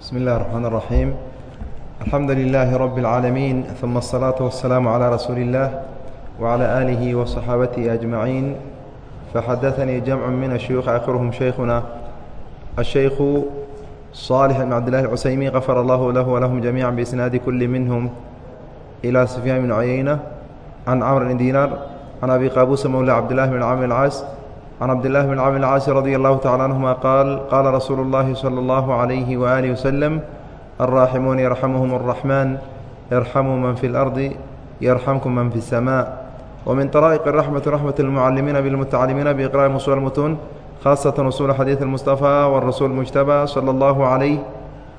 بسم الله الرحمن الرحيم الحمد لله رب العالمين ثم الصلاة والسلام على رسول الله وعلى آله وصحابته أجمعين فحدثني جمع من الشيوخ آخرهم شيخنا الشيخ صالح بن عبد الله العسيمي غفر الله له ولهم جميعا بإسناد كل منهم إلى سفيان بن عيينة عن عمرو بن دينار عن أبي قابوس مولى عبد الله بن عامر العاص عن عبد الله بن عامر العاص رضي الله تعالى عنهما قال قال رسول الله صلى الله عليه وآله وسلم الراحمون يرحمهم الرحمن يرحموا من في الأرض يرحمكم من في السماء ومن طرائق الرحمة رحمة المعلمين بالمتعلمين بإقراء أصول المتون خاصة أصول حديث المصطفى والرسول المجتبى صلى الله عليه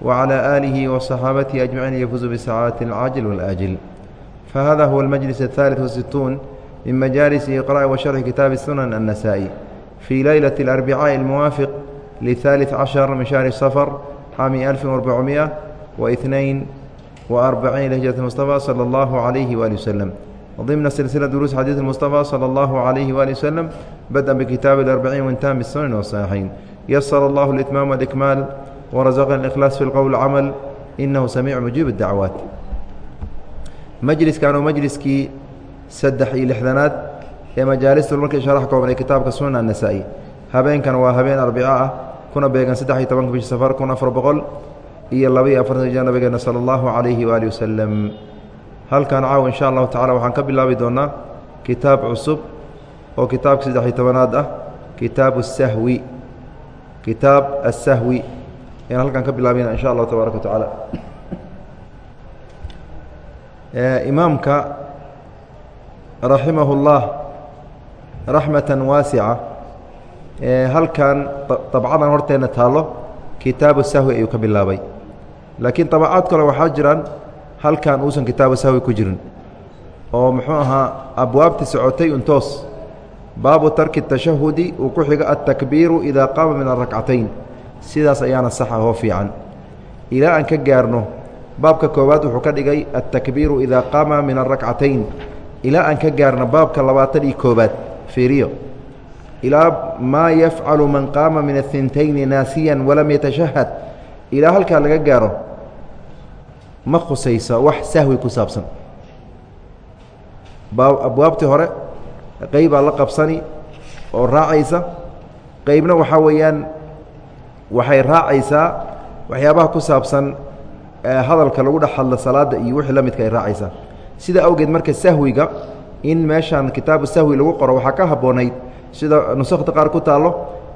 وعلى آله وصحابته أجمعين يفوز بسعادة العاجل والآجل فهذا هو المجلس الثالث والستون من مجالس إقراء وشرح كتاب السنن النسائي في ليلة الأربعاء الموافق للثالث عشر من شهر الصفر عام ألف وأربعمائة واثنين وأربعين لهجرة المصطفى صلى الله عليه وآله وسلم ضمن سلسلة دروس حديث المصطفى صلى الله عليه وآله وسلم بدأ بكتاب الأربعين وانتهى بالسنن والصحيحين يسر الله الإتمام والإكمال ورزقنا الإخلاص في القول والعمل إنه سميع مجيب الدعوات مجلس كانوا مجلسكii saddex iyo lixdanaad ee majaalista markii sharax kooban ee kitaabka sunan annasaa-i. Habeenkan waa habeen arbico ah kuna beegan saddex iyo tobanka bishi safar kun afar boqol iyo laba-iyo afartan hijra nabigeena sala allahu calayhi waali wasalam halkan caaw insha allahu tacala waxaan ka bilaabi doonaa kitaab cusub oo kitaabka saddex iyo tobanaad ah kitaabu asahwi kitaab asahwi ayaan halkan ka bilaabina insha allahu tabaaraka wa imaamka raximah اllah raxmata waasica halkan dabcadan horteena taallo kitaabu sahwi ayuu ka bilaabay. Laakiin dabacaad kale waxaa jiraan halkan uusan kitaabu sahwi ku jirin oo muxuu ahaa abwaabti socotay untoos baabu tarki tashahudi uu ku xigo altakbiiru idaa qaama min arakcatayn sidaas ayaana saxa oo fiican. Ilaa aan ka gaarno baabka koowaad wuxuu ka dhigay altakbiiru idaa qaama min arakcatayn ilaa aan ka gaarno baabka labaatan iyo koobaad fiiriyo. Ilaa maa yafcalu man qaama min ahintayni naasiyan walam yatashahad ilaa halkaa laga gaaro ma khusaysa wax sahwi ku saabsan. Abwaabtii hore qeybaa la qabsani oo raacaysa. Qeybna waxaa weeyaan waxay raacaysaa waxyaabaha ku saabsan hadalka lagu dhex hadla salaada iyo wixii la midka ay raacaysaa. Sidaa awgeed marka sahwiga in meeshaan kitaabu sahwi lagu qoro waxaa ka habboonayd sida nusakta qaar ku taallo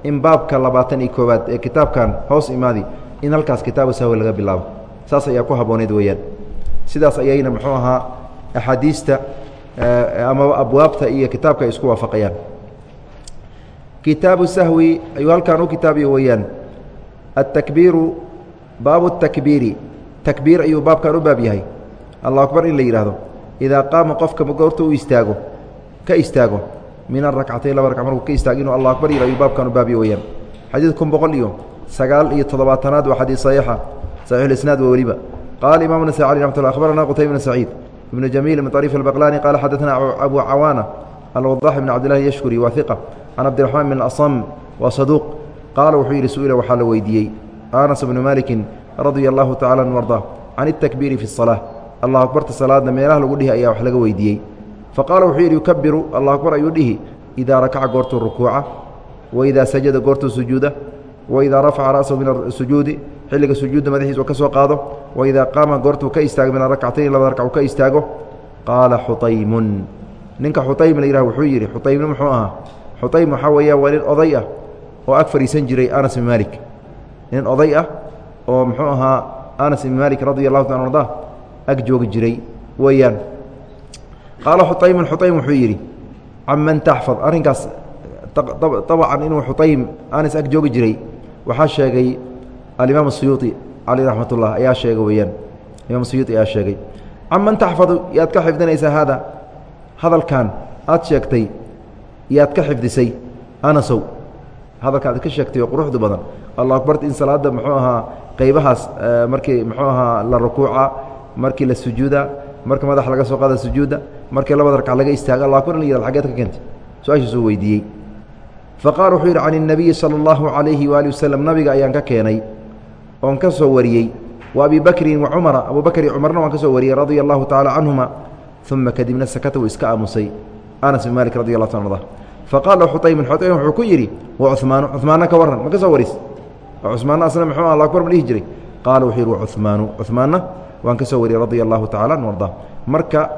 in baabka labaatan iyo koowaad ee kitaabkan hoos imaadi in halkaas kitaabu sahwi laga bilaabo. Saas ayaa ku habboonayd weeyaan. Sidaas ayayna muxuu ahaa axaadiista ama abwaabta iyo kitaabka ay isku waafaqayaan. Kitaabu sahwi ayuu halkan u kitaabiyo weeyaan. Atakbiiru baabu takbiiri takbiir ayuu baabkan u baab yahay. Allah akbar in la yidhaahdo idaa qaama qofka goorta u istaago ka istaago min arakcatayn laba raka markuu ka istaago inuu allah akbar yir ayuu baabkan u baabiye weyaan xadiid kun boqol iyo sagaal iyo toddobaatanaad waa xadiid saxiixa saxiixulisnaad waa weliba qaala imam nasacali raxmat lla akhbarana qutayb bn saciid ibnu jamiil ibn ariif albaqlani qaala xaddatana abu cawaana alwadax ibn cabdillahi yashkuri waa iqa can cabdiraxmaan bin asam waa saduuq qaala wuxuu yidhi su'ila waxaa la weydiiyey anas bnu maalikin radia allahu tacala an arda can itakbiiri fi اsalaa allah akbarta salaadna meelaha lagu dhihi ayaa wax laga weydiiyey. Faqaala wuxuu yidhi yukabiru allah akbar ayuu dhihi idaa rakaca goortuu rukuuca waidaa sajada goortuu sujuuda waidaa rafaca ra'sahu min asujuudi xilliga sujuudda madaxiis uu ka soo qaado waidaa qaama goortuu ka istaago min arakcatayn labada rakac uu ka istaago. Qaala xutaymun. Ninka xutaym la yidhah wuxuu yidhi xutaymna muxuu ahaa? Xutaym waxaa weeyaa waa nin oday ah oo ag fadhiisan jiray anas ibn maalik. Nin oday ah oo muxuu ahaa anas ibn maalik radi allahu taala arda ag joogi jiray weeyaan. Qaala xuaymun xuaym wuxuu yidhi canman taxfad arrinkaas abcan inuu xuaym anas ag joogi jiray waxaa sheegay alimaam suyuuطi caleyh raxmat ullah ayaa sheegay weeyaan. Imaam suyuuطi ayaa sheegay canman taxfadu yaad ka xifdinaysaa haada? Hadalkan aad sheegtay yaad ka xifdisay anasow hadalka aad ka sheegtay oo quruxdu badan. Allah akbart in salaada muxuu ahaa qaybahaas markii muxuu ahaa la rukuuca markii la sujuuda marka madax laga soo qaada sujuudda markii labada ragc laga istaaga allah akbar in la yihahdo xageed ka keentay su-aashaasuu weydiiyey faqaala wuxuu yidhi can الnabiyi salى اllahu عalayhi waali waslm nabiga ayaan ka keenay oon ka soo wariyey wa abi bakrin wa cumara abu bakr iyo cumarna waan ka soo wariyey radia allahu tacala canhuma uma kadibna sakata wuu iska aamusay anas bin malik radi allah ta arda faqaala xuaymun xuaym wuxuu ku yidhi wa cumaanu cumaanna ka warran ma ka soo waris cumaanna asna muxuu alla akbar ma dhihi jiray qaala wuxuu yidhi wa cumaanu cumaanna waan ka soo wariyey radia allahu tacala an arda marka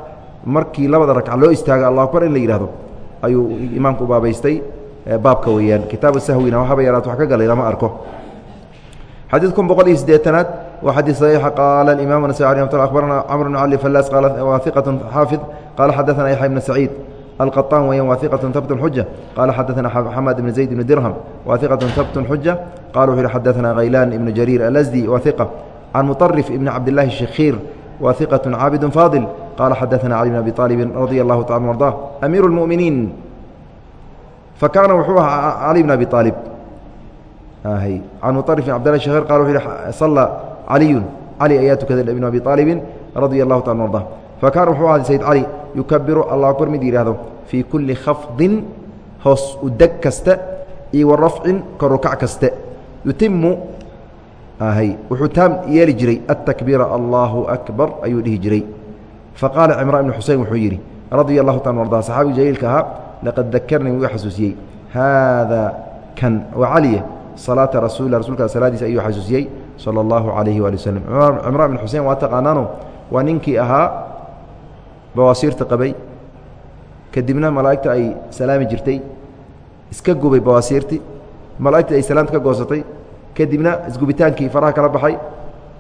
markii labada ragca loo istaaga allah akbar in la yidhahdo ayuu imaamku u baabaystay baabka weeyaan kitaabu sahwina haba yaraat wax ka galay lama arko xadiid kun boqol iyo siddeetanaad waa xadiid saxiixa qaala imam nasai alي mat abarana camr bn cali fallaas qaala waa iqat xaafid qaala xadaثana yaxya bn saciid القطان وهي واثقة ثبت حجة قال حدثنا حماد بن زيد بن درهم واثقة ثبت حجة قال وحي حدثنا غيلان بن جرير الأزدي واثقة عن مطرف بن عبد الله الشخير واثقة عابد فاضل قال حدثنا علي بن أبي طالب رضي الله تعالى وارضاه أمير المؤمنين فكان وحوها علي بن أبي طالب آهي عن مطرف بن عبد الله الشخير قال وحي صلى علي علي أيات كذا بن أبي طالب رضي الله تعالى وارضاه فكان وحuu ahday سيد علي يuكبر الله أكبر mid yihahdo في كuلi khفضi hoos udeg kasta iyo وarafcin korukac kaste ahay. Wuxuu taam yeeli jiray atakbiira allaahu akbar ayuu dhihi jiray. Faqaala cimraan ibnu xuseyn wuxuu yidhi radia allahu taala arda saxaabiga jaliilka ahaa laqad dakarnii wuu xasuusiyey. Haada kan waa caliya salaata rasuulilah rsulka salaadiisa ayuu xasuusiyey sala allahu calayhi waali waslem cimraan ibnu xuseyn waa taqaanaano waa ninkii ahaa bawaasiirta qabay. Kadibna malaa'igta ay salaami jirtay iska gubay bawaasiirti. Malaa'igta ay salaamta ka goosatay kadibna isgubitaankii faraha kala baxay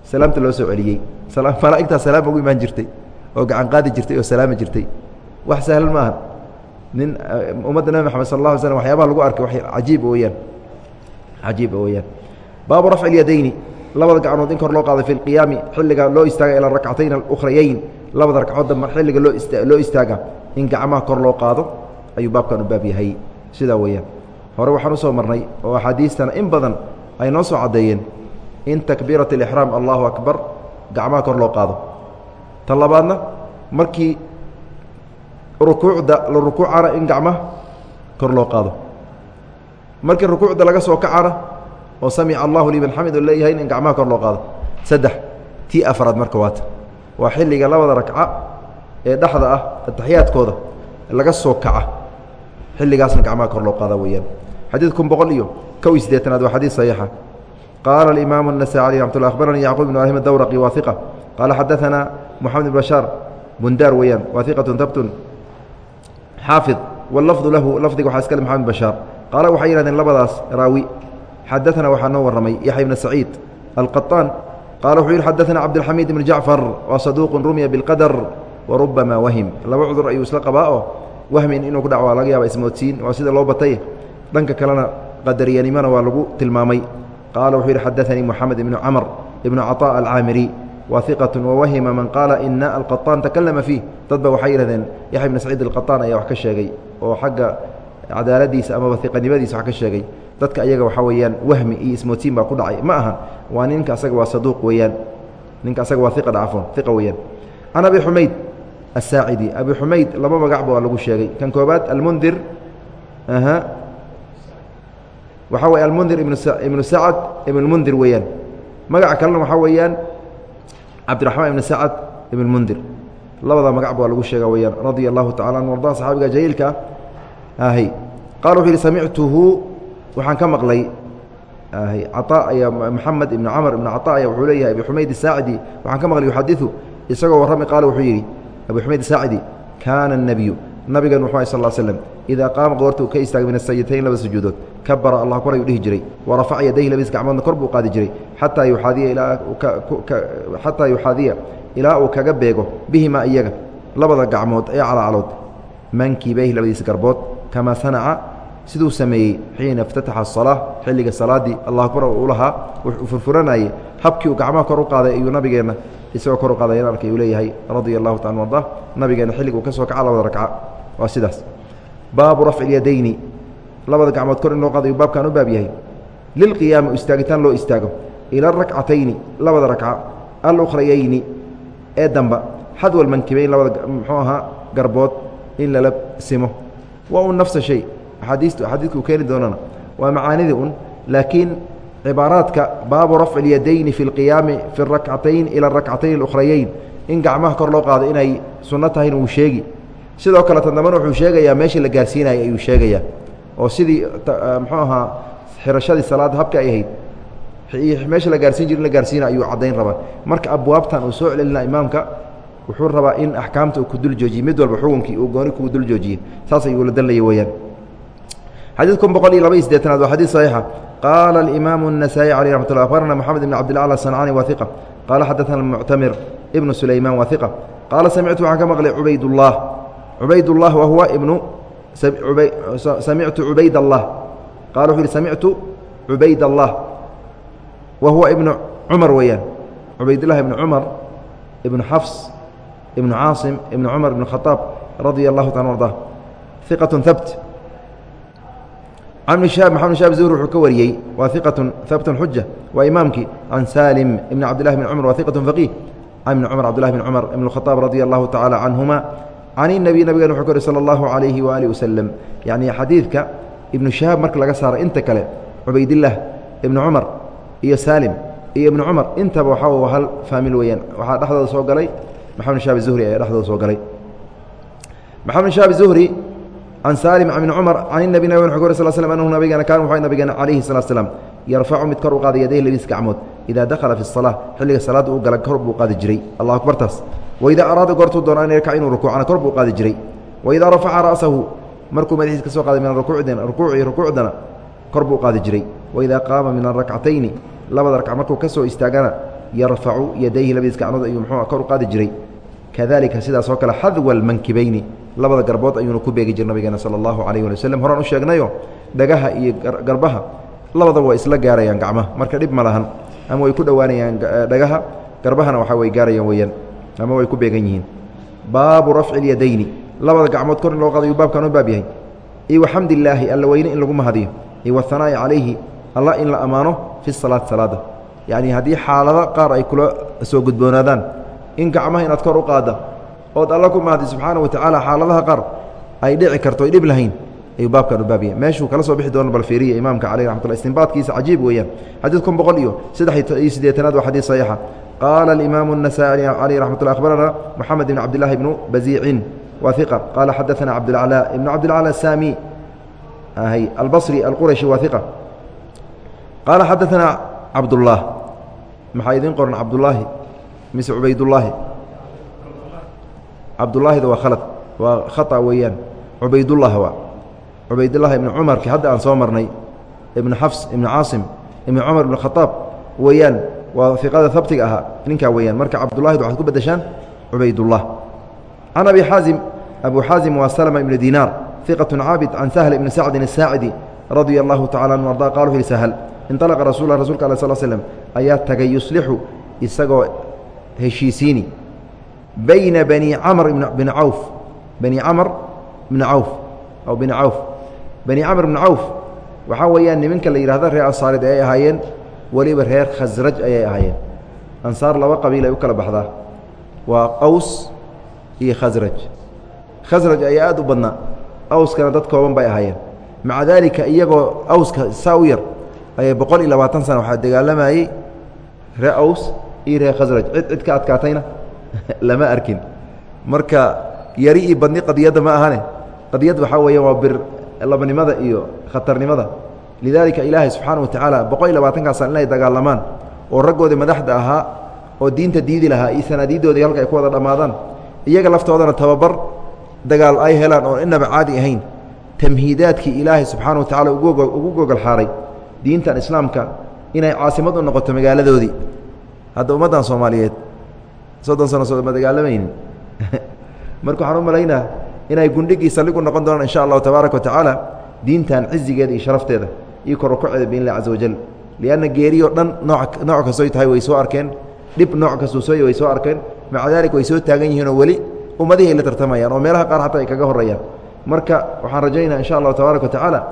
salaamta loo soo celiyey malaa'igtaa salaam ugu imaan jirtay oo gacan qaadi jirtay oo salaami jirtay wax sahlan maaha nin ummadda nebi maxamed sal alla alay slm waxyaabaha lagu arkay wax cajiib weyaan cajiib weyaan baabu rafci اlyadayni labada gacnood in kor loo qaaday fi اlqiyaami xilliga loo istaaga ilaa rakcatayn اlukhrayayn labada ragcood dambe xilliga loo ist loo istaaga in gacmaha kor loo qaado ayuu baabkan u baab yahay sidaa weeyaan hore waxaan usoo marnay oo axaadiistana in badan ay noo soo caddeeyeen in takbiirat اlixraam allahu akbar gacmaha kor loo qaado. Tan labaadna markii rukuucda la rukuucana in gacmaha kor loo qaado. Markii rukuucda laga soo kacana oo samica allahu liman xamid oo leeyahay in gacmaha kor loo qaado. Saddex tii afraad marka waata waa xilliga labada ragca ee dhexda ah ataxiyaadkooda laga soo kaca xilligaasna gacmaha kor loo qaada weeyaan. Xadiid kun boqol iyo kow iyo siddeetanaad waa xadiid saxiixa qaala alimaamu النasai alي ramat lla akhbaranii yacquub bn ibrahim adawraqi waa iqa qaala xadaثana moxamed bn bashaar bundaar weeyaan waa iqatun tabtun xaafid wاlafdu lahu lafdiga waxaa iskale moxamed bashaar qaala waxay yihahdeen labadaas raawi xadaثana waxaa noo warramay yaxya bna saciid alqaطaan qaala wuxuu yihi xadaثana cabdالxamiid ibn jacfar waa saduuqu rumiya biاlqadar warubama wahim laba cudur ayuu isla qabaa oo wahmin inuu ku dhac waa laga yaaba ismoodsiin waa sida loo batay dhanka kalena qadariyanimona waa lagu tilmaamay qaala wuxuu yihi xadaثanii moxamed ibnu camr ibnu caطاء alcaamiri wa iqaة wawahima man qaala ina alqaطaan takalama fiih dadba waxay yihahdeen yaxya bn saciid alqaطaan ayaa wax ka sheegay oo xagga cadaaladiisa amaba iqanimadiisa wax ka sheegay dadka ayaga waxaa weeyaan wahmi iyo ismoodsiin baa ku dhacay ma aha waa ninka asaga waa saduuq weeyaan ninka asaga waa iqa dhacfon iqa weeyaan can abi xumayd asaacidi abi xumayd laba magacba waa lagu sheegay kan koobaad almundir waxaa weye almundir ibnu sacad ibnmundir weeyaan. Magaca kalena waxaa weeyaan cabdiraxmaan ibn sacad ibnmundir labadaa magacba waa lagu sheega weyaan radia allahu tacala an arda saxaabiga jahiilka ahi. Qala wuxuu yihi samictuhu waxaan ka maqlay. Caaa aya maxamed ibn camr ibn caaa aya wuxuu leeyahay abi xumayd saacidi waxaan ka maqlay yuxadiu isagoo warramay qaala wuxuu yidhi abi xumayd saacidi kaana الnabiyu nabigan wuxuu sal ll slm idaa qaama goorta uu ka istaagay min asajidatayn laba sujuudood kabara allah kor ayuu dhihi jiray warafaca yadayhi labadiis gacmoodna kor buu qaadi jiray xataa yuxaadiya ilaa xataa yuxaadiya ilaa uu kaga beego bihimaa iyaga labada gacmood ee calacalood mankibayhi labadiis garbood kamaa sanaca siduu sameeyey xiina اftataxa الصalaaة xilliga salaaddii allah akbar uu lahaa uu furfuranayey habkii uu gacmaha kor u qaaday ayuu nabigeenna isagoo kor u qaaday arkay uu leeyahay radia allahu taala arda nabigeenna xilliga uu ka soo kaca labada ragca waa sidaas baabu rafci اlyadayni labada gacmood kor in loo qaadayu baabkan u baab yahay lilqiyaami istaagitaan loo istaago ila rakcatayni labada rakca alukhrayayni ee damba xadwa lmankibayn labada muxuu ahaa garbood in lala simo waa un nafsa shay axaadiistu axaadiidka uu keeni doonana waa macaanidii un laakiin cibaaraadka baabu rafci اlyadayni fi اlqiyaami fi اrakcatayn ilى اrakcatayn اlukhrayeyn in gacmaha kor loo qaado inay sunno tahayna wuu sheegi sidoo kale tandambana wuxuu sheegayaa meeshii la gaarsiinayay ayuu sheegayaa oo sidii muxuu ahaa xirashadii salaadda habka ay ahayd meesha la gaarsiin jir in la gaarsiina ayuu caddayn rabaa marka abwaabtan uu soo celelina imaamka wuxuu rabaa in axkaamta uu ku dul joojiye mid walba xukunkii uu gooni ku dul joojiye saas ayuu la dalaya weeyaan xadiid kun boqol iyo laba iyo sideetanaad waa xadiid saxiixa qaala alimaamu النasaaئي calيh raxmat lla akhbarana moxamed ibn cabd اlaclى aلصancani wa hiqa qaala xadaثana muctamir ibnu sulaymaan wa hiqa qaala samictu waxaan ka maqlay cubaydullah cubaydullah wa huwa ibnu samictu cubayd allah qala wuxuu yihi samictu cubayd allah wa huwa ibnu cumar weeyaan. Cubaydillahi ibnu cumar ibnu xafs ibnu caasim ibnu cumar ibn khaaab radia allahu taala arda iqatun habt can shaab maxamed shaab zuhri wuxuu ka wariyey waa iqatun habtun xuja waa imaamkii can salim ibni cabdillahi bn cumar waa iqatun faqiih can ibni cumar cabdillahi bn cumar ibn khaaab radia allahu tacaala canhuma can inabiy nabigan wuxuu ka uri sala allahu calayhi waaalih wasalam yacni xadiidka ibnu shahaab marka laga saaro inta kale cubaydillaah ibnu cumar iyo saalim iyo ibnu cumar intaba waxaa hal faamil weeyaan. Waxaa dhexdooda soo galay maxamed shaab zuhri ayaa dhexdooda soo galay. Maxamed shaab zuhri can saalim ibni cumar can inabi nabig wuxuu ka uri sal slm anhu nabigeena kaan wuxuu nabigeena calayhi salatu slam yarfacu mid kor u qaaday yadayhi labiis gacmood. Idaa dakhala fi الsalaa xilliga salaadda uu gala kor buu qaadi jiray. Allah akbartaas waidaa araada goortuu doona an yarkac inuu rukuucana kor buu qaadi jiray waidaa rafaca ra'sahu markuu madaxiis ka soo qaaday min rukuucdina rukuuci rukuucdana kor buu qaadi jiray waidaa qaama min arakcatayni labada ragc markuu ka soo istaagana yarfacu yadayhi labadiis gacnood ayuu muxuu kor u qaadi jiray kadalika sidaas oo kale xadwa almankibayni labada garbood ayuuna ku beegi jir nabigeena sala allahu calayh wali waslem horaan u sheegnayo dhagaha iyo garbaha labadaba waa isla gaarayaan gacmaha marka dhib ma lahan ama way ku dhowaanayaan dhagaha garbahana waxaa way gaarayaan weeyaan ama way ku beegan yihiin. Baabu rafci اlyadayni labada gacmood kor loo qaadayu baabkan u baab yahay. Iyo waxamd illaahi alla weyne in lagu mahadiyo. Iyo wahanaa'i calayhi allah in la ammaano fi salaati salaada. Yacni haddii xaalado qaar ay kula soo gudboonaadaan in gacmaha inaad kor u qaadda ood alla ku mahadi subxaana wa tacaala xaaladaha qaar ay dhici karto ay dhib lahayn ayuu baabkan u baab yahay. Meeshuu kala soo bixi doono balfiiriya imaamka caleyh raxmat lla istinbaadkiisa cajiib weeyaan. Xadiid kun boqol iyo saddex iyo siddeetanaad waa xadiid saxiixa qaala alimaamu النasaaئي caleyh raxmat lla akhbarana moxamed ibn cabdillahi ibnu baziicin wa hiqa qaala xadaثana cabdilclaa ibnu cabdilclى sami albصri alqurashi wa hiqa qaala xadaثana cabdullah maxaa idiin qoran cabdullaahi mise cubaydullaahi cabdullaahida waa khalad waa khaطأ weeyaan cubaydullah waa cubaydullahi ibnu cumarki hadda aan soo marnay ibnu xafs ibnu caasim ibnu cumar ibnu khaaab weeyaan waa iqada habtiga ahaa. Ninkaa weyaan marka cabdulahid waxaad ku badashaan cubaydullah. Can abi xaazim abu xaazim waa salma ibnu dinaar iqaة caabid can sahl ibni sacdin asaacidi radia allahu tacala anhu arda qal wuxu hi sahl inطalaqa rasuul rasulka ala sl slm ayaa tagay yuslixu isagoo heshiisiini bayna bani camr bn cawf bani camr bni cawf aw bini cawf. Bani camr bni cawf waxaa weeyaan nimanka la yidhahda reer asaarid ee ahaayeen weliba reer khasraj ayay ahaayeen. Ansaar laba qabiil ay u kala baxdaa. Waa qaws iyo khasraj. Khasraj ayaa aad u badnaa. Awskana dad kooban bay ahaayeen. Maca daalika iyagoo awska saa u yar ayay boqol iyo labaatan sana waxaa dagaalamayey ree aws iyo reer khasraj. Cid cid ka adkaatayna? Lama arkin. Marka yari iyo badni qadiyadda ma ahane. Qadiyad waxaa weeya waa bir labanimada iyo khatarnimada lidaalika ilaahay subxaana wa tacaala boqol iyo labaatankaa inay dagaalamaan oo raggoodii madaxda ahaa oo diinta diidi lahaa iyo sanaadiiddoodii halka ay ku wada dhammaadaan iyaga laftoodana tababar dagaal ay helaan oon inaba caadi ahayn. Tamhiidaadkii ilaahay subxaana wa tacala ugu gogol xaaray diintan islaamka inay caasimad u noqoto magaaladoodii. Hadda ummaddan soomaaliyeed soddon sano soo ma marka waxaan u malaynaa inay gundhigii saldhigu noqon doonaan insha allahu tabaaraka wa tacaala diintan cizigeeda iyo sharafteeda iyo korukaceeda biin illahi caza wajal. Lianna geeriyoo dhan nooc kastoy tahay way soo arkeen. Dhib nooc kastuu sooy way soo arkeen. Maca daalik way soo taagan yihiinoo weli ummadihii ay la tartamayaan oo meelaha qaar xataa ay kaga horreeyaan. Marka waxaan rajaynaa insha allahu tabaaraka wa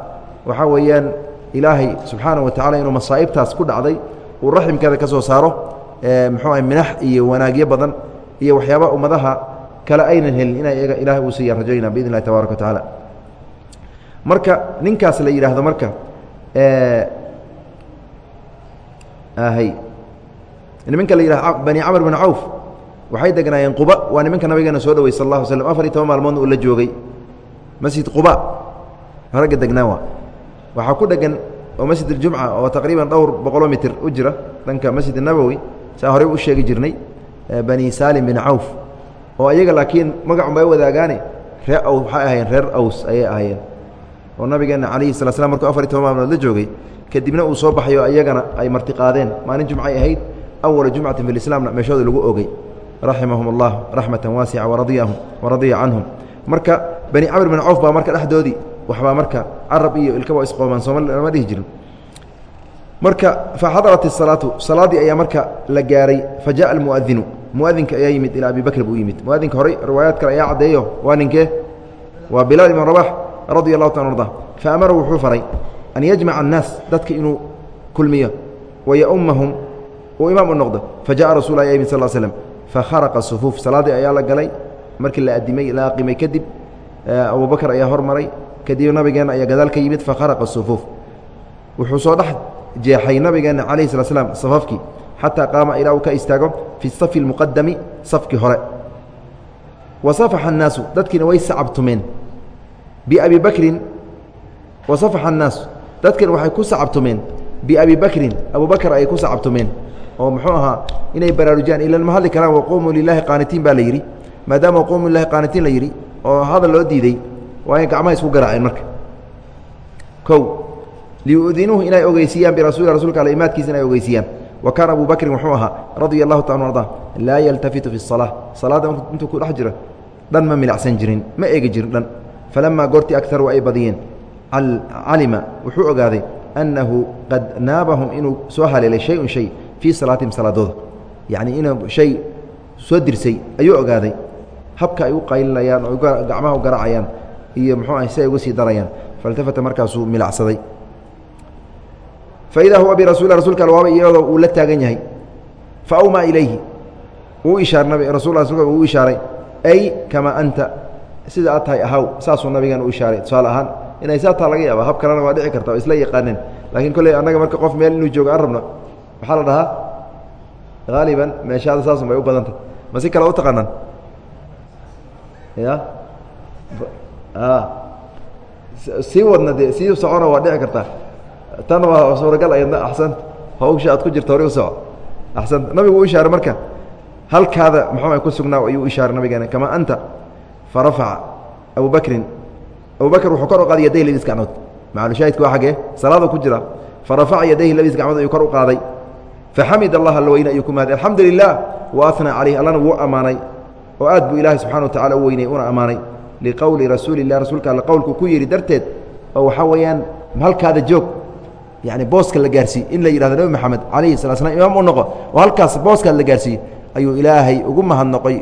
waxaa weeyaan ilaahay subxaana wa tacala inuu masaa'ibtaas ku dhacday uu raximkeeda ka soo saaro muxuu ah minax iyo wanaagyo badan iyo waxyaaba ummadaha kale aynan helin ina iyaga ilahay uu siiyaan rajaynaa biidn illahi tabaraka wa marka ninkaas la yidhaahdo marka nimanka la yidhaha bani camr bn cawf waxay degnaayeen quba. Waa nimanka nabigeena soo dhawey sal اla alay slm afar iyo toban maalmoodna uu la joogay. Masjid quba. Ragga degnaan waa waxaa ku dhegan oo masjid اljumca oo taqriiban dhowr boqoloo mitir u jira dhanka masjid nabowi saa horey u sheegi jirnay bani salim bin cawf. Oo ayaga laakiin magacunbay wadaagaane reer waay ahayeen reer aws ayay ahayeen oo nabigeena calayhi sala slam markuu afar iy toban maalmood la joogay kadibna uu soo baxay oo ayagana ay martiqaadeen maalin jumcay ahayd awala jumcatin fi lislaamna meeshooda lagu ogey raximahum allah raxmatan waasica waradiyahum waradiya canhum. Marka bani camr bin cawf baa marka dhexdoodii waxbaa marka carab iyo ilkaba isqoomaan soomali lama dhihi jirin. Marka faxadarat isalaatu salaaddii ayaa marka la gaaray fa jaءa almuadinu muadinka ayaa yimid ilaa abi bakr buu yimid. Muadinka horey riwaayaad kale ayaa caddeeyo. Waa ninkee? Waa bilaal ibn rabax radi allahu ta arda faamara wuxuu faray an yajmaca annaas dadka inuu kulmiyo wayaumahum uu imaam u noqdo fajaءa rasul lahi amin sal slm fakharaqa sufuuf salaaddii ayaa la galay markii la adimay la aqimay kadib abubakar ayaa hormaray kadib nabigeenna ayaa gadaal ka yimid fakharaqa sufuuf. Wuxuu soo dhex jeexay nabigeenna calayh sala slam حتى xataa qaama ilaa في الصف istaago fi safi اlmuqadami الناس hore. Wa safaxa biabi bakrin wa safaxa الnaasu dadkiina waxay ku sacabtumeen biabi bakrin abu bakr ayay ku sacabtumeen oo muxuu ahaa inay baraarujiyaan ilan ma hadli karaan waquumuu lilaahi qaanitiin baa la yidhi maadaama waquumuu lilahi qaanitiin la yidhi oo hadal loo diiday waa in gacmaha isku garaaceen marka o liyudinuuhu inay ogeysiiyaan birasuuli rasulka al imaadkiisa inay ogeysiiyaan wa kaana abu bakrin wuxuu ahaa radia allahu taala arda laa yaltafitu fi الsalaa salaadda intuu ku dhex jiro dhan ma milacsan jirin ma eegi jirin dhan falamaa goortii agaru ay badiyeen calima wuxuu ogaaday annahu qad naabahum inuu soo haleelay shay-un shay fii salaatihim salaadooda yacnii inuu shay soo dirsay ayuu ogaaday habka ay u qaylinayaan oo gacmaha u garaacayaan iyo muxuu ah si ay uga sii darayaan faltafata markaasuu milacsaday faidaa huwa birasuuli rasulka alwaaba iyadoo uu la taagan yahay fa awmaa ilayhi uu ishaaray nabi rasul rasulka uu ishaaray ay kamaa anta sida aad tahay ahaw saasuu nabigan u ishaaray. Tusaale ahaan inay saa taa laga yaaba hab kalena waa dhici karta oo isla yaqaaneen laakiin kolley annaga marka qof meel inuu joogo aan rabno. Maxaa la dhahaa haaliban meeshaada saasun bay u badantah ma si kale u taqaanaan? Ya? Sii wadna dee sii socona waa dhici kartaa. Tan waa suuragal ayadna axsan hawsha aad ku jirta hore u soco axsan. Nabigu u ishaaray marka halkaada muxuu ku sugnaa ayuu u ishaaray nabigeena kamaa anta fa rafaca abu bakrin. Abu bakr wuxuu kor u qaaday yadayhi labis gacmood. Macalushaahidka waa xagee salaaduu ku jira. Fa rafaca yadayhi labis gacmood ayuu kor u qaaday. Faxamid allah alla weyne ayuu ku mahad alxamdu lilah wa anaa calayh allana wuu ammaanay. Oo aad buu ilaahay subxana wa tacala u weynay una ammaanay. Liqowli rasuuli lah rasuulka alle qowlku ku yidhi darteed oo waxaa weeyaan halkaada joog. Yani booska la gaarsiiye in la yidhahdo nebi moxamed calayhi sala slam imaam u noqo oo halkaas booskaad la gaarsiiyey ayuu ilaahay ugu mahadnoqoy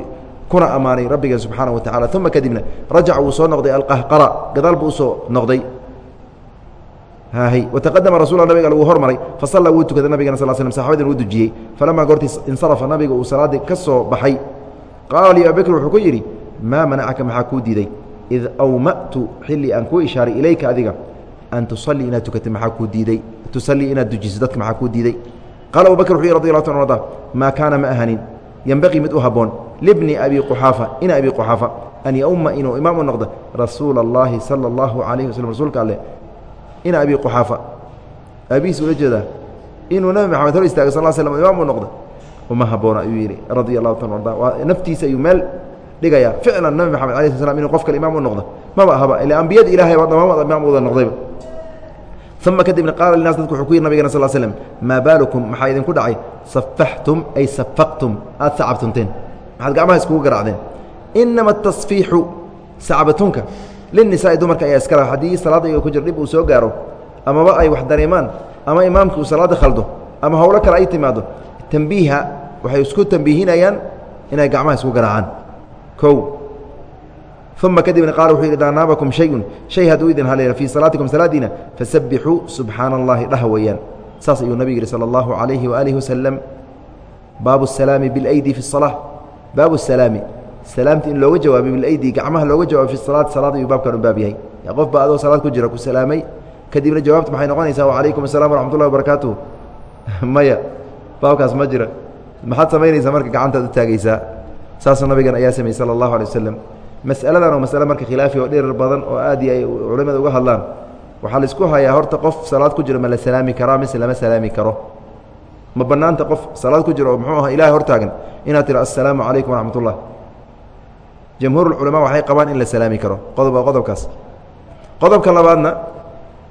kuna ammaanay rabbigeen subxaana wa tacala uma kadibna rajaca wuu soo noqday alqahqara. Gadaal buu u soo noqday. Wataqadama rasul nabiga lagu hormaray. Fasalla wuu tukaday nabigana sal slm saxabadina wuu dujiyey falamaa goortii insarafa nabiga uu salaaddii ka soo baxay. Qaala li abi bakr wuxuu ku yidhi maa manacaka maxaa kuu diiday? Id awma'tu xilli aan kuu ishaaray ilayka adiga an tusallii inaad tukatay maxaa kuu diiday? Tusallii inaad dujiso dadka maxaa kuu diiday? Qaala abu bakr wuxuu yhi radi allah ta arda maa kaana ma ahanin yenbaqii mid u habboon libni abi quxaafa ina abi quxaafa an yauma inuu imaam u noqdo rasuula اllahi sala اllahu alayhi waslm rasuulka alleh ina abi quxaafa aabihiis ula jeedaa inuu nebi maxamed hor istaaga sal slm imaam u noqdo uma habboona ayuu yidhi radia allahu ta arda waa naftiisa ayuu meel dhigayaa ficlan nebi maxamed ala sl slam inuu qof kale imaam u noqdo maba ahaba ila ambiyada ilahay baa dhammaamada imaam wada noqdayba uma kadibna qaala linaas dadku wuxuu ku yidhi nabigana sal slm maa baalukum maxaa idinku dhacay safaxtum ay safaqtum aad sacabtunteen maxaad gacmaha iskugu garaacdeen. Inama atasfiixu sacbatunka. Linisaai dumarka ayaa iskala haddii salaadda iyago ku jir dhib uu soo gaaro amaba ay wax dareemaan ama imaamka uu salaadda khaldo ama howlo kale ay timaado tambiiha waxay isku tambiihinayaan inay gacmaha isku garaacaan. Kow. Uma kadibna qaal wuxuu yidhi daanaabakum shayun. Shay hadduu idin haleelo fii salaatikum salaadiina fasabbixuu subxaana allahi dhaha weeyaan. Saas ayuu nabigu yidhi sala allahu calayhi waaalihi wasalam baabu asalaami biاlaydi fi اsalaa baabu الsalaami salaamta in looga jawaabay bilaydi gacmaha looga jawaabay fi salaati salaad ayuu baabkan u baab yahay. Qof baa adoo salaad ku jira ku salaamay kadibna jawaabta maxay noqonaysaa wacalaykum assalam waraxmat ullahi wabarakaatuh. Maya baabkaas ma jira. Maxaad samaynaysaa marka gacantaad u taagaysaa? Saasuu nabigan ayaa sameeyey sala allahu alay wasalam mas'aladan oo masale marka khilaafi oo dhirar badan oo aad iyo ay culimada uga hadlaan waxaa la isku hayaa horta qof salaad ku jiro ma la salaami karaa mise lama salaami karo ma bannaanta qof salaad ku jiro oo muxuu aha ilahay hortaagan inaad tiro assalaamu calaykum waraxmat ullah jamhuurulculamaa waxay qabaan in la salaami karo qodob waa qodobkaas. Qodobka labaadna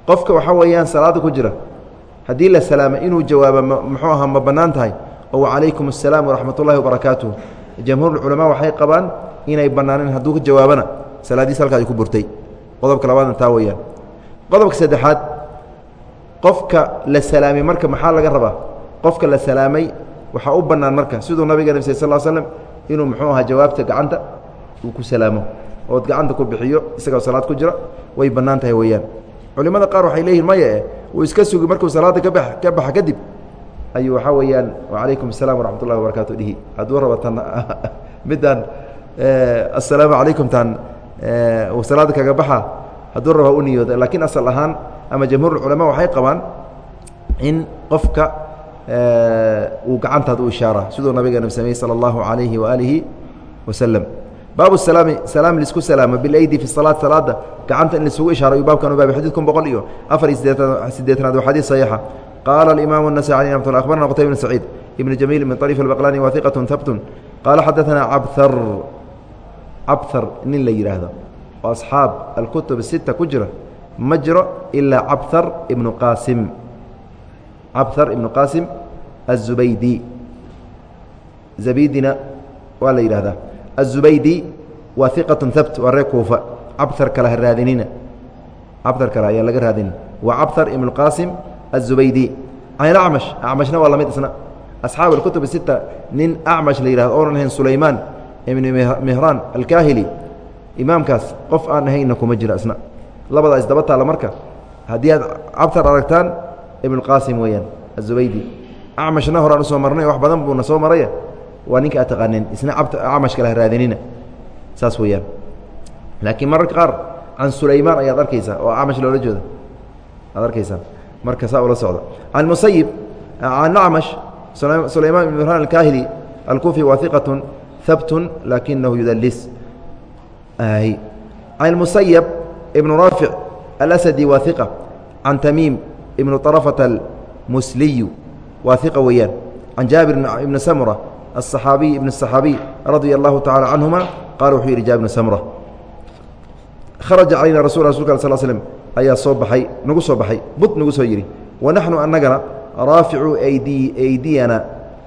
qofka waxaa weeyaan salaada ku jira haddii la salaamo inuu jawaabo m muxuu ahaa ma bannaan tahay oo wacalaykum assalaam waraxmat ullahi wabarakaatuh. Jamhuurulculamaa waxay qabaan inay bannaaneen hadduu jawaabana salaadiis halkaa ay ku burtay. Qodobka labaadna taa weeyaan. Qodobka saddexaad qofka la salaamay marka maxaa laga rabaa qofka la salaamay waxaa u bannaan marka. Siduu nabigeena sal sl slm inuu muxuu ahaa jawaabta gacanta uu ku salaamo. Ood gacanta ku bixiyo isagoo salaad ku jira way bannaan tahay weeyaan. Culimmada qaar waxay leeyihiin maya eh uu iska sugi markuu salaadda ka ba ka baxa kadib. Ayuu waxaa weeyaan wacalaykum assalam waraxmat ullahi wabarakatu dhihi. Hadduu raba tan midaan assalaamu calaykum tan uu salaadda kaga baxa hadduu raba u niyooda laakiin asal ahaan ama jamhuurulculamaa waxay qabaan in qofka uu gacantaad u ishaara siduu nabigeena sameeyey sala allahu calayhi waaalihi wasalam baabu salaami salaam lisku salaamo bilaydi fi salaat salaada gacanta in lisugu ishaaro ayuu baabkan u baabay xadid kun boqol iyo afar iyo sideetan sideetanaad waa xadiis saxiixa qaala alimaamu الnasaي alي ramat lla akhbarana qtayb bn saciid ibn jamiil min طariif albaqlani wahiqaة habtun qaala xadaثana cabhar cabhar nin la yidhaahdo oo asxaab alkutub sita ku jira ma jiro ilaa cabhar ibnu qaasim cabhar ibnu qaasim aلzubaydi zabidina waa la yidhahdaa الزubaydi waa iqaة habt waa reer kuufa cabhar kale ha raadinina cabhar kale ayaan laga raadinin waa cabhar ibn اqaasim الزubaydi an acmash acmashna waa lamid isna asxaab اkutub sita nin acmash la yihahdo oonan ahayn sulaymaan ibn mihraan alkahili imaamkaas qof aan ahaynna kuma jira isna labadaa isdaba taalla marka haddii aad cabhar aragtaan ibn qaasim weeyaan azubaydi acmashna horaan u soo marnay wax badan buuna soo maraya. Waa ninka a taqaanin isna acmash kala raadinina saas weeyaan. Laakiin mararka qaar can sulaymaan ayaad arkaysaa oo acmash loola jeedo aad arkaysaan. Marka saa ula socda. Can musayib can acmash sulaymaan ibn imran alkaahili alkufi waa iqatun habtun laakinahu yudalis can musayab ibnu raafic alasadi waa iqa can tamiim ibnu طarafata almusliyu waa iqa weeyaan can jaabir ibni samura الصحaabiي بن الصحaabiي radي الlahu taعalى canهuma qala wuxuu yidhi ja بن smrة kharaجa calayna rasu rasulka sl slm ayaa soo baxay nagu soo baxay bud nagu soo yidhi wanaxnu annagana raaficu aydi aydiyana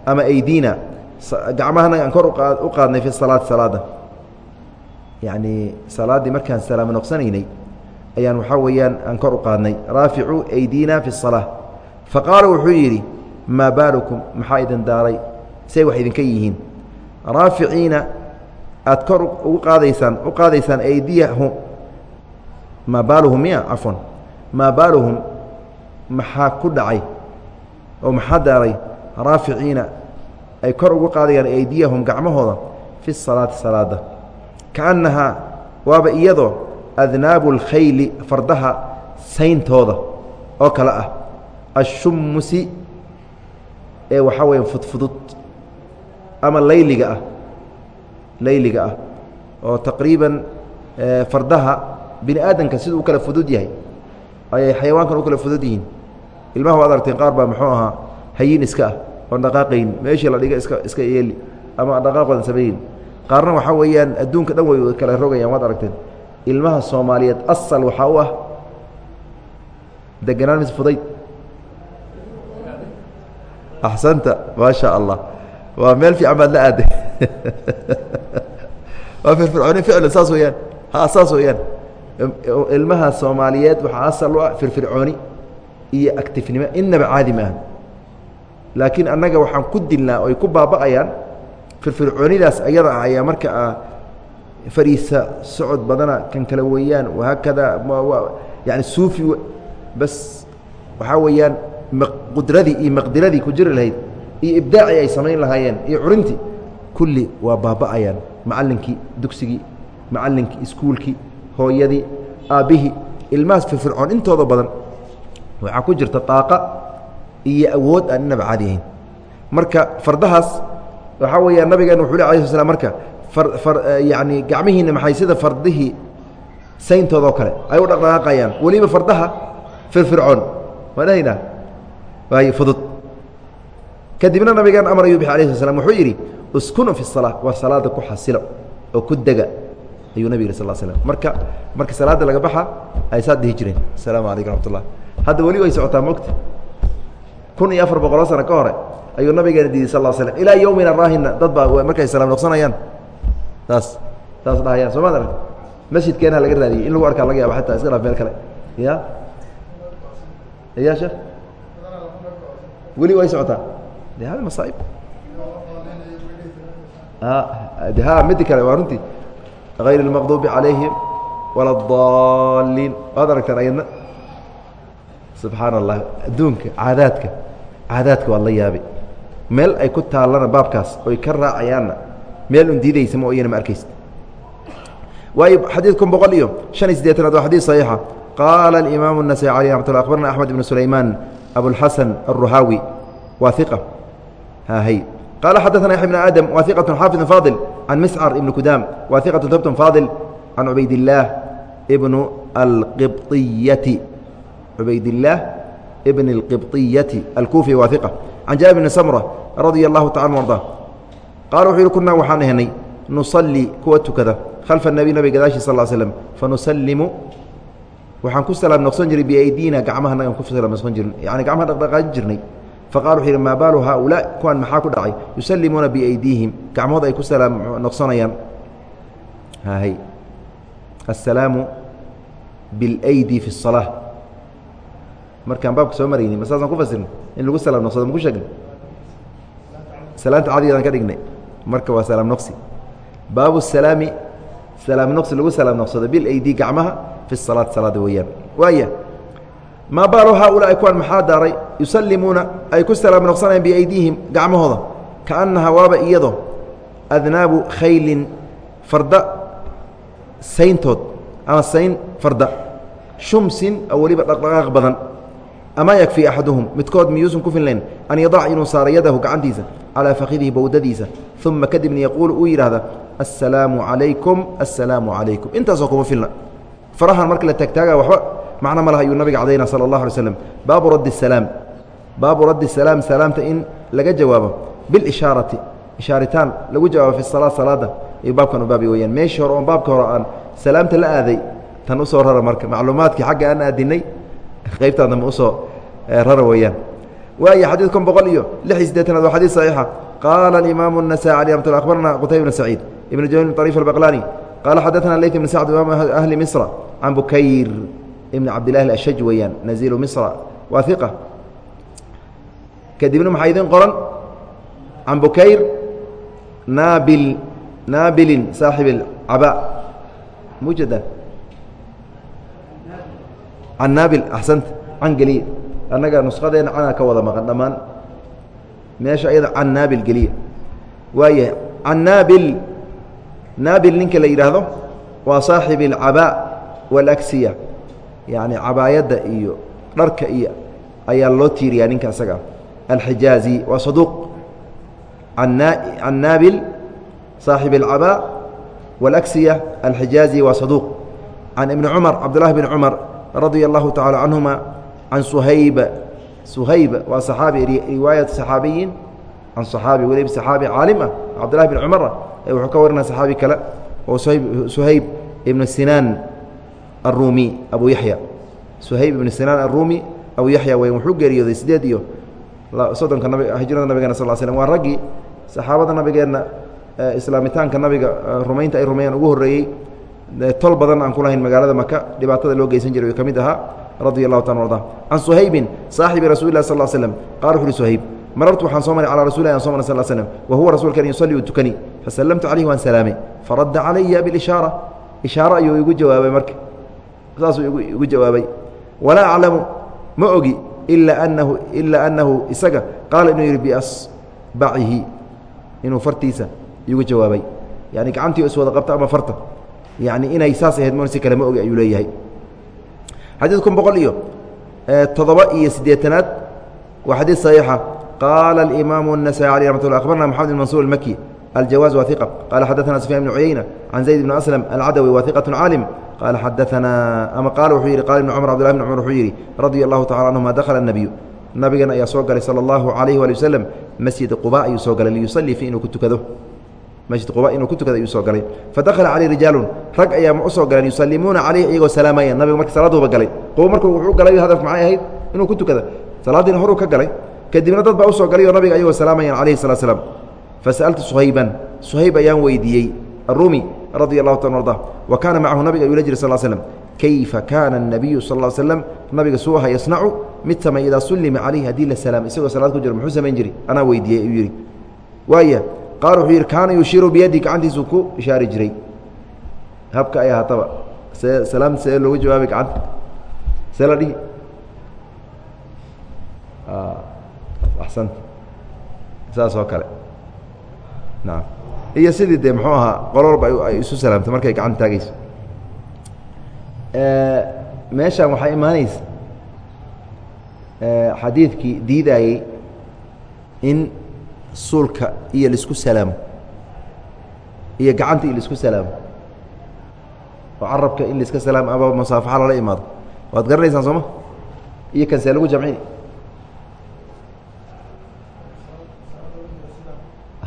ama aydiina gacmahanaga aan kor u qaadnay fi salaati salaada yacni salaaddii markaan salaamo noqsanaynay ayaan waxaa weeyaan aan kor u qaadnay. Raaficuu aydiina fi الsalaa faqaala wuxuu yidhi maa baalukum? Maxaa idin daaray? Say wax idinka yihiin. Raaficiina aad kor ugu qaadaysaan u qaadaysaan aydiyahum maa baaluhum ya cafwan maa baaluhum? Maxaa ku dhacay? Oo maxaa daaray? Raaficiina ay kor ugu qaadayaan aydiyahum gacmahooda fi salaati salaada. Kaannahaa waaba iyadoo adnaabu اlkhayli fardaha sayntooda oo kale ah. Ashumusi ee waxaa weya fudfudud ama layliga ah layliga ah oo taqriiban fardaha bini aadamka siduu u kala fudud yahay ayay xayawaankan u kala fudud yihiin. Ilmaha waad aragteen qaar baa muxuu ahaa hayiin iska ah oon dhaqaaqayn meeshii la dhiga iska iska yeeli ama dhaqaaq wadan sameeyin qaarna waxaa weeyaan adduunka dhan way kala rogayaan waad aragteen ilmaha soomaaliyeed asal waxaa u ah deganaan mis fudayd. Axsanta maa allah. Waa meel fiican baad la aaday waa firfircooni ficlan saas weeyaan. Ha saas weeyaan. Ilmaha soomaaliyeed waxaa asal u ah firfircooni iyo actifnimo inaba caadi maaha. Laakiin annaga waxaan ku dilnaa oy ku baaba'ayaan firfircoonidaas ayada ah ayaa marka fariisa socod badana kan kale weeyaan wahaakada yani suufi bas waxaa weeyaan qudradii iyo maqdiradii ku jiri lahayd iyo ibdaacii ay samayn lahaayeen iyo curintii kulli waa baaba'ayaan. Macallinkii dugsigii macallinkii iskuulkii hooyadii aabbihii ilmahaas firfircoon intooda badan waxaa ku jirta daaqa iyo awood aan inaba caadi ahayn. Marka fardahaas waxaa weeyaan nabigeena wuxuu le alay sl slam marka yani gacmihiina maxay sida fardihii sayntooda oo kale. Ay u dhaqdhaqaaqayaan. Weliba fardaha firfircoon. Waa dhahaynaa waay fudud. Kadibna nabigeena amar ayuu bixi alayh sl slam wuxuu yidhi uskunu fi الsalaa waa salaada ku xasilo oo ku dega ayuu nabig yidhi sal slm marka marka salaada laga baxa ay saa dhihi jireen. Asalaamu alaykum raxmat ullah hadda weli way socotaa mogta kun iyo afar boqoloo sano ka hore ayuu nabigeena diiday sal slm ilaa yowmina raahina dad baa markay salaam noqsanayaan saas saas dhahayaan soo maad arag masjidkeena laga raadiyey in lagu arkaa laga yaaba ataa iska dhaaf meel kale ya ya sheekh weli way socotaa de hada masaaib de ha midi kale waa runtii غayr الmaqdubi عalayhim wala الضaliin waad aragtaan ayadna subxaan الlah adduunka caadaadka caadaadka waad la yaabay meel ay ku taallana baabkaas oy ka raacayaanna meel un diidaysa ma oyana ma arkaysa waayo xadiidkun boqol iyo شhan iyo sideetanaad waa xadيث صaحيixa qaala الإimaamu النasائي عalيه رaحmat lla aخbarna أحmed بن سulaymaan أبوالحسن الرhاawي wa ثiqة hy qال xadثna يحيى بن آdم wa ثiqة xاaفظ فاضل عن مسcر بن كudاm wa ثiqة tbt فاضل عن عubayd اللaه بن الqبطية عubayd اللaه بن الqبطية الكوفي wa ثiqة عن jابر بن سمرة رaضي الله taعaلى عنه أرضاه qال wuxuu yihi kunaa waxaan ahnay nuصلي kuwa tukada khalfa النبي nabig gadaashi sal اه sلم fanuslimu waxaan ku salaam noqson jiray biaydiina gacmahanagan ku salaam noqson jirin yani gacmaha dhaqdhaqaajin jirnay faqala wuxuu yidhi maa baalu haaulaa kuwan maxaa ku dhacay yusallimuuna biaydiihim gacmahooda ay ku salaam noqsanayaan hay assalaamu biاlaydi fi الsalaa markaan baabka soo marayni ma saasaan ku fasirna in lagu salaam noqsado maku sheegna salaanta cadigeedaan ka dhignay marka waa salaam noqsi baabu salaami salaam noqsi lagu salaam noqsado bilaydi gacmaha fi salaat salaada weeyaan. Waaya maa baalu haaulaa'i kuwan maxaa daaray? Yusallimuuna ay ku salaam noqsanayaan biaydiihim gacmahooda. Kaannaha waaba iyado adnaabu khaylin farda sayntood ama sayn farda shumsin oo weliba dhaqdhaqaaq badan. Amaa yakfii axaduhum midkood miyuusan ku filnayn an yadac inuu saaro yadahu gacantiisa calaa fakidihi bowdadiisa uma kadibna yaquulu uu yidhaahda assalaamu calaykum assalaamu calaykum intaasoo kuma filna farahan marka la taagtaaga waxba macno ma laha ayuu nabiga cadayna sala allah alay slam baabu raddi salaam baabu raddi salaam salaamta in laga jawaabo bilishaarati ishaaritaan lagu jawaabo fi salaa salaada ayuu baabkan u baabi weyaan meeshii hore oon baabka hore aan salaamta la aaday tan u soo rara marka macluumaadkii xagga aan aadinay qaybtaan dambe u soo rara weeyaan waaya xadiidkan boqol iyo lix iyo siddeetanaad waa xadiid saxiixa qaala alimaamu الnasaي alي amat akhbarna qutayb bn saciid ibn jamil bn طariif albaqlani qala xadaثna leyt bn sacd imaam ahli misra can bukayr ibn cabdillahi alashaj weeyaan nazilu misra waa iqa kadibna maxaa idin qoran can bukayr naabil naabilin saaxib اcaba mujada can naabil axsanta can geliya annaga nusqadeena canaa ka wada maqan dhammaan. Meesha ayada can naabil geliya. Waayahay can naabil naabil ninka la yidhaahdo waa saaxibi alcabaa walaksiya yacni cabaayadda iyo dharka iyo ayaa loo tiiriyaa ninka isagaa alxijaazi waa saduuq. Can naabil saaxib alcabaa walaksiya alxijaazi waa saduuq. Can ibni cumar cabdullahi bn cumar radia allahu tacala canhuma can suhayb suhayb waa saxaabi riwaayat saxaabiyin can saxaabi weliba saxaabi caalim ah cabdullahi bn cumara ee wuxuu ka warinaya saxaabi kale oo suhayb ibnu sinaan arumi abu yaxya suhayb ibnu sinaan arumi abu yaxya weyn wuxuu geeriyooday sideed iyo soddonka nab hijrada nabigeena sal slm waa raggii saxaabada nabigeenna islaamitaanka nabiga rumaynta ay rumeeyaan ugu horreeyey tol badan aan ku lahayn magaalada maka dhibaatada loo geysan jiray ka mid ahaa radi allahu taala arda can suhaybin saaxibi rasuli lah sal slm qala wuxu uhi suhayb marartu waxaan soo maray calaa rasuli an so mara sal slm wa huwa rasuulkan yusalli u tukani fasallamtu calayhi waan salaamay faradda calaya bilishaara ishaaro ayuu igu jawaabay marka. Saasuu igu jawaabay. Walaa aclamu ma ogi ilaa anahu ilaa anahu isaga qaala inuu yidhi biasbacihi inuu fartiisa igu jawaabay. Yani gacantii iswada qabta ama farta. Yani inay saas ahayd m si kale ma ogi ayuu leeyahay xadiid kun boqol iyo toddoba iyo siddeetanaad waa xadiid saxiixa qaala اimaamu النasaaي alيه ramat lla abarna mxamed بn mansur الmaki الجواز واثقة قال xdثna سفyان بن عyeyنة عن زaيد بن أسلم الcdوي واثقة cاalم qال xadثna ama qال wuxuu yihi qال بن cمر cبد لله بن cمر wuxuu yihi radي الlahu taعala anهuma dakla النبiyu nabigan ayaa soo galay salى الlahu عalيه وaلي وsلم masjid quba ayuu soo galay liyuصلii fi inuu ku tukado masjid quba inuu ku tukado ayuu soo galay fadakla calيh rijaalu rag ayaa ma u soo galeen yusalimuuna caleyh iyagoo salaamaya nabiga marka salaaduba galay quba marku wuxuu galay hadaf maxay ahayd inuu ku tukada salaadiina horuu ka galay kadibna dad baa usoo galay oo nabiga ayagoo salaamayan alayhi الsلaة sلام fasaltu suhayban suhayb ayaan weydiiyey arumi radia allahu ta arda wa kaana macahu nabiga ayuu la jiri sal slm kayfa kaana الnabiyu sal ll slm nabiga suu aha yasnacu mid samay idaa sullima calayhi haddii la salaam isagoo salaad ku jiro muxuu samayn jiray anaa weydiiyey ayuu yidhi waaya qaala wuxuu yidhi kaana yushiiru biyaddi gacantiisuu ku ishaari jiray habka ay ahaataba see salaamta see loogu jawaabay gacanta see la dhihi axsanta saas oo kale naam iyo sidii dee muxuu ahaa qolo walba ay isu salaamtay markay gacanta taageyso meeshaan waxaa imaanaysa xadiidkii diidaayey in suulka iyo la isku salaamo. Iyo gacanta iyo la isku salaamo. Oo carabka in laiska salaamo ama musaafaxa lala imaado. Waad garanaysaan sooma iyo kansee lagu jamcini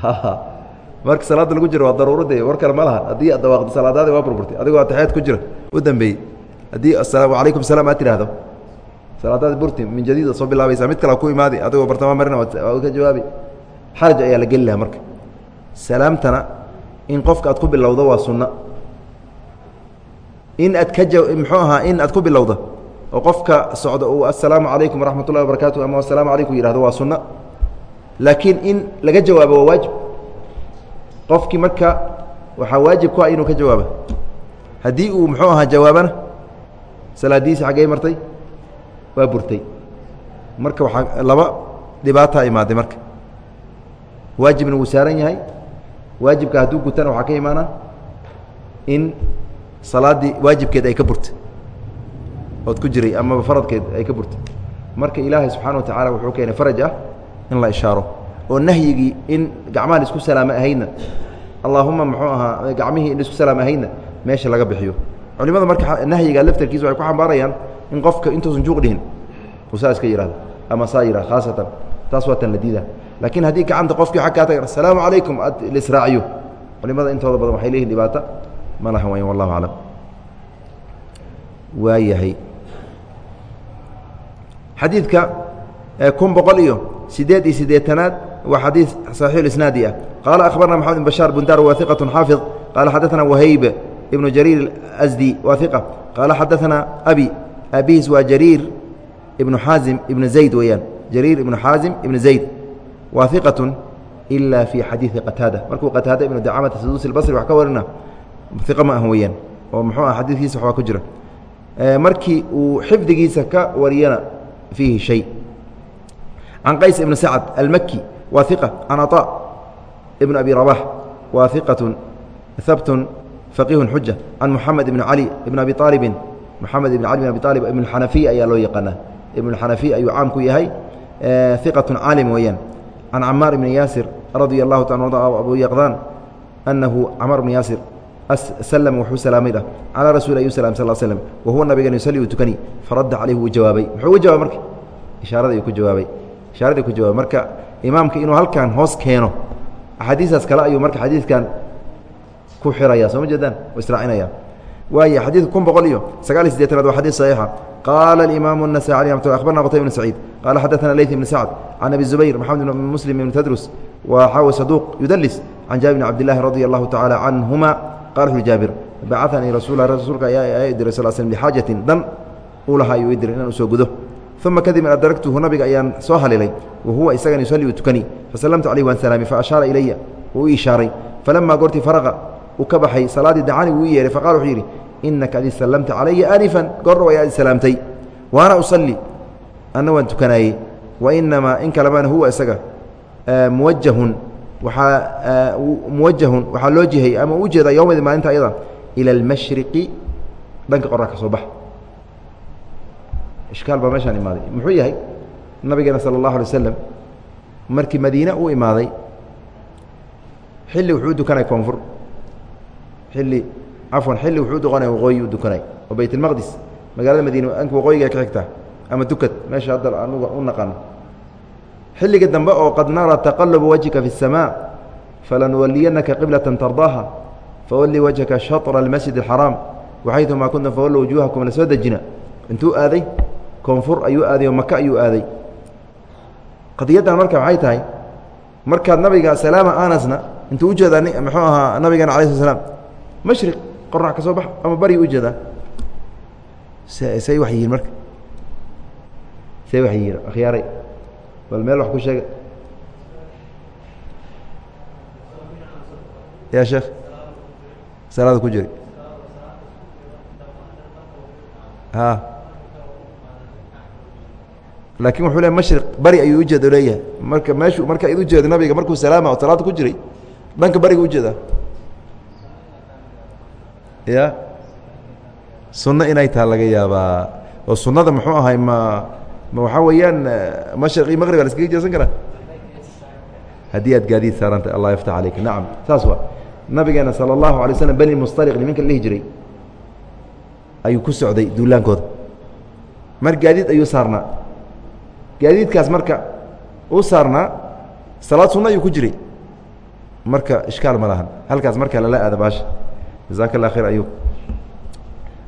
marka salaada lagu jiro waa daruurade war kale ma haddii ad dawaaqdo salaadaadi waa burburtay. Adigoo ataxiyaad ku jira. U dambeeyey. Haddii asalaamu calaykum salaam aad tidhaahdo. Salaadaadi burti min jadiid soo bilaabaysaa. Mid kale ku imaadi. Adigoo bartama marina waa ka jawaabi xaraj ayaa la geli lahaa marka. Salaamtana in qofka aad ku bilowdo waa sunno in aad ka ja muxuu ahaa in aad ku bilowdo oo qofka socdo uu assalaamu calaykum waraxmat ullahi ama assalaamu calaykum yihahdo waa sunno laakiin in laga jawaabo waa waajib. Qofkii marka waxaa waajib ku ah inuu ka jawaabo. Haddii uu muxuu ahaa jawaabana salaadiisi xaggey martay waa burtay. Marka waxaa laba dhibaataa imaaday marka waajibna wuu saaran yahay. Waajibka hadduu gutana waxaa ka imaana in salaaddii waajibkeed ay ka burtay. Ood ku jiray amaba faradkeed ay ka burtay. Marka ilaahay subxaana wa tacaala wuxuu keenay faraj ah in la ishaaro oo nahyigii in gacmaha isku salaamo ahaydna allaahuma muxuu ahaa gacmihii in isku salaamo ahaydna meesha laga bixiyo. Culimada marka nahyiga laftarkiisa waxay ku xambaarayaan in qofka intuusan juuq dhihin uu saa iska yihahdo ama saa yihahdo khaasatan taas waa tan la diida laakiin haddii gacanta qofkii waa kaa tag asalaamu calaykum aad lisraaciyo culimada intooda badan waxay leeyihiin dhibaata ma lahan wayan wallahu aclam. Waayahay. Xadiidka kun boqol iyo siddeed iyo siddeetanaad waa xadiid saxiixulisnaadi ah. Qaala akhbarna maxamed bn bashaar bundar wa iqatu xaafid qaala xadaثana wahaybe ibnu jariir asdi wa iqa qaala xadaثana abi abihiis waa jariir ibnu xaazim ibnu zayd weeyaan. Jariir ibnu xaazim ibnu zayd wa iqaة ila fi xadiiثi qataada markuu qataada ibnu dacamata saduusi اbصri wax ka warina iqa ma ah weeyaan oo muxuu ah xadiidkiisa waxbaa ku jira markii uu xifdigiisa ka wariyana fiihi shay can qays ibn sacd almaki wa iqa can aطa ibn abi rabax wa iqaة habtun faqiihun xuja can muxamed ibn cali ibn abi aalibin moxamed ibn cali bin abi aalib ibn xanafiy ayaa loo yaqaanaa ibn xanafiy ayuu caam ku yahay iqaة caalim weeyaan can camaar ibn yaasir radia allahu ta abu yaqdaan anahu camaar ibn yaasir slm wuxuu salaamay dhah calىa rasuuli ayuu salam sal slm wa huwa nabigan yusalli uu tukani faradda calayh wuu jawaabay muxuu uga jawabay marka ishaarada ayuu ku jawaabay ishaaradii ku jawaabay marka imaamka inuu halkan hoos keeno axaadiistaas kale ayuu marka xadiidkan ku xiraya soo ma jeedaan israacinaya waay xadiidka kun boqol iyo sagaal iyo sideetanaad waa xadiid saxiixa qaala alimaamu النasai alي amat abarna qtay bn saciid qaala xadaثna leyt ibn sacd can abi zubayr maxamed bn muslim ibn tadrus wa xaw saduuq yudalis can jaabir bn cabd اlahi radi allahu tacala canhuma qala wuxu jaabir bacanii rasul rasuulka ayaa diray sal slm lixaajatin dan uu lahaa ayuu idiray inaan usoo gudo uma kadib adaragtuhu nabiga ayaan soo halilay wa huwa isagan yusalli u tukani fasallamtu calayh waan salaamay faashaara ilaya wuu i ishaaray falamaa goortii faraqa uu ka baxay salaaddii dacani wuu i yeehay faqala wuxuu yidhi inaka adi sallamta calaya aanifan goordhow ayaa i salaamtay waana usalli. Anna waan tukanaayey. Wa in kalebana huwa isaga muwajahun waaa muwajahun waxaa loo jihay ama u jeedaa yowmadi maalinta ayada ila almashriqi. Dhanka qorax ka soo bax. Ishkaal baa meeshaan imaaday. Muxuu yahay? Nabigeena sala allahu alay wasalam markii madiine u imaaday xilli wuxuu dukanay koonfur. Xilli cafwan xilli wuxuu doqonaya waqooyi u dukanay oo baytulmaqdis magaalada madiina anka waqooyiga ka xigta ama dukad meesha hadda anuga u naqano xilliga dambe oo qad nara taqalabu wajhika fi اsamaa falanuwaliyanaka qiblatan tardaaha fawalli wajhaka shatra almasjid alxaraam waxaytumaa kuntum fawallu wujuuhakum la soo dejina intuu aaday koonfur ayuu aaday oo maka ayuu aaday qadiyaddan marka maxay tahay markaad nabiga salaama aanasna intuu u jeedaa muxuu ahaa nabigana alay sl slam mashriq qorax ka soo bax ama bari u jeedaa say wax yihiin marka. Say wax yihiin akhyaaray. Bal meel wax ku sheega. Ya sheekh salaada ku jiri. A laakin wuxuu le mashriq bari ayuu ujeeda leeyahay. Marka meeshu marka id ujeedo nabiga markuu salaama oo salaada ku jiray dhanka bariga u jeedaa ya? Sunno inay taha laga yaabaa. Oo sunnada muxuu ahay ma ma waxaa weeyaan mashriq iyo maqrib a la iskaga jeesan karaa? Haddii aad gaadiid saaranta allah yaftax calayk nacam saas waa nabigeena sala allahu alay slam beni mustaliq nimanka la dhihi ayuu ku socday duulaankooda. Mar gaadiid ayuu saarnaa. Gaadiidkaas marka uu saarnaa salaad sunna ayuu ku jiray. Marka ishkaal ma lahan. Halkaas marka lala aada baasha jazaaka allah khayr ayub.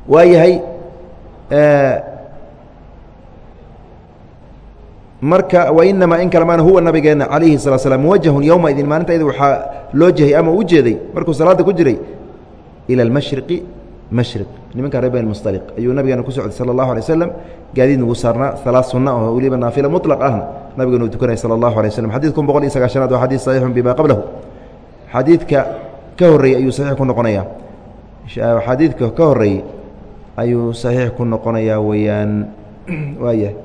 Waa yahay marka wainamaa in kale maana huwa nabigeena calayhi salaa slam muwajahun yowma idin maalinta waxaa loo jehay ama u jeeday markuu salaada ku jiray ila almashriqi mashriq. Nimanka reer bani mustaliq ayuu nabigeena ku socday sala allahu alay waslam gaadiidna ugu saarnaa salaad sunna oo weliba naafila muطlaq ahna nabigeena uu tukanay sala allahu alay waslam xadid kun boqol iyo sagaashanaad waa xadiid saxiixun bima qablahu. Xadiidka ka horreeyey ayuu saxiix ku noqonayaa xadiidka ka horeeyey ayuu saxiix ku noqonayaa weeyaan waayahay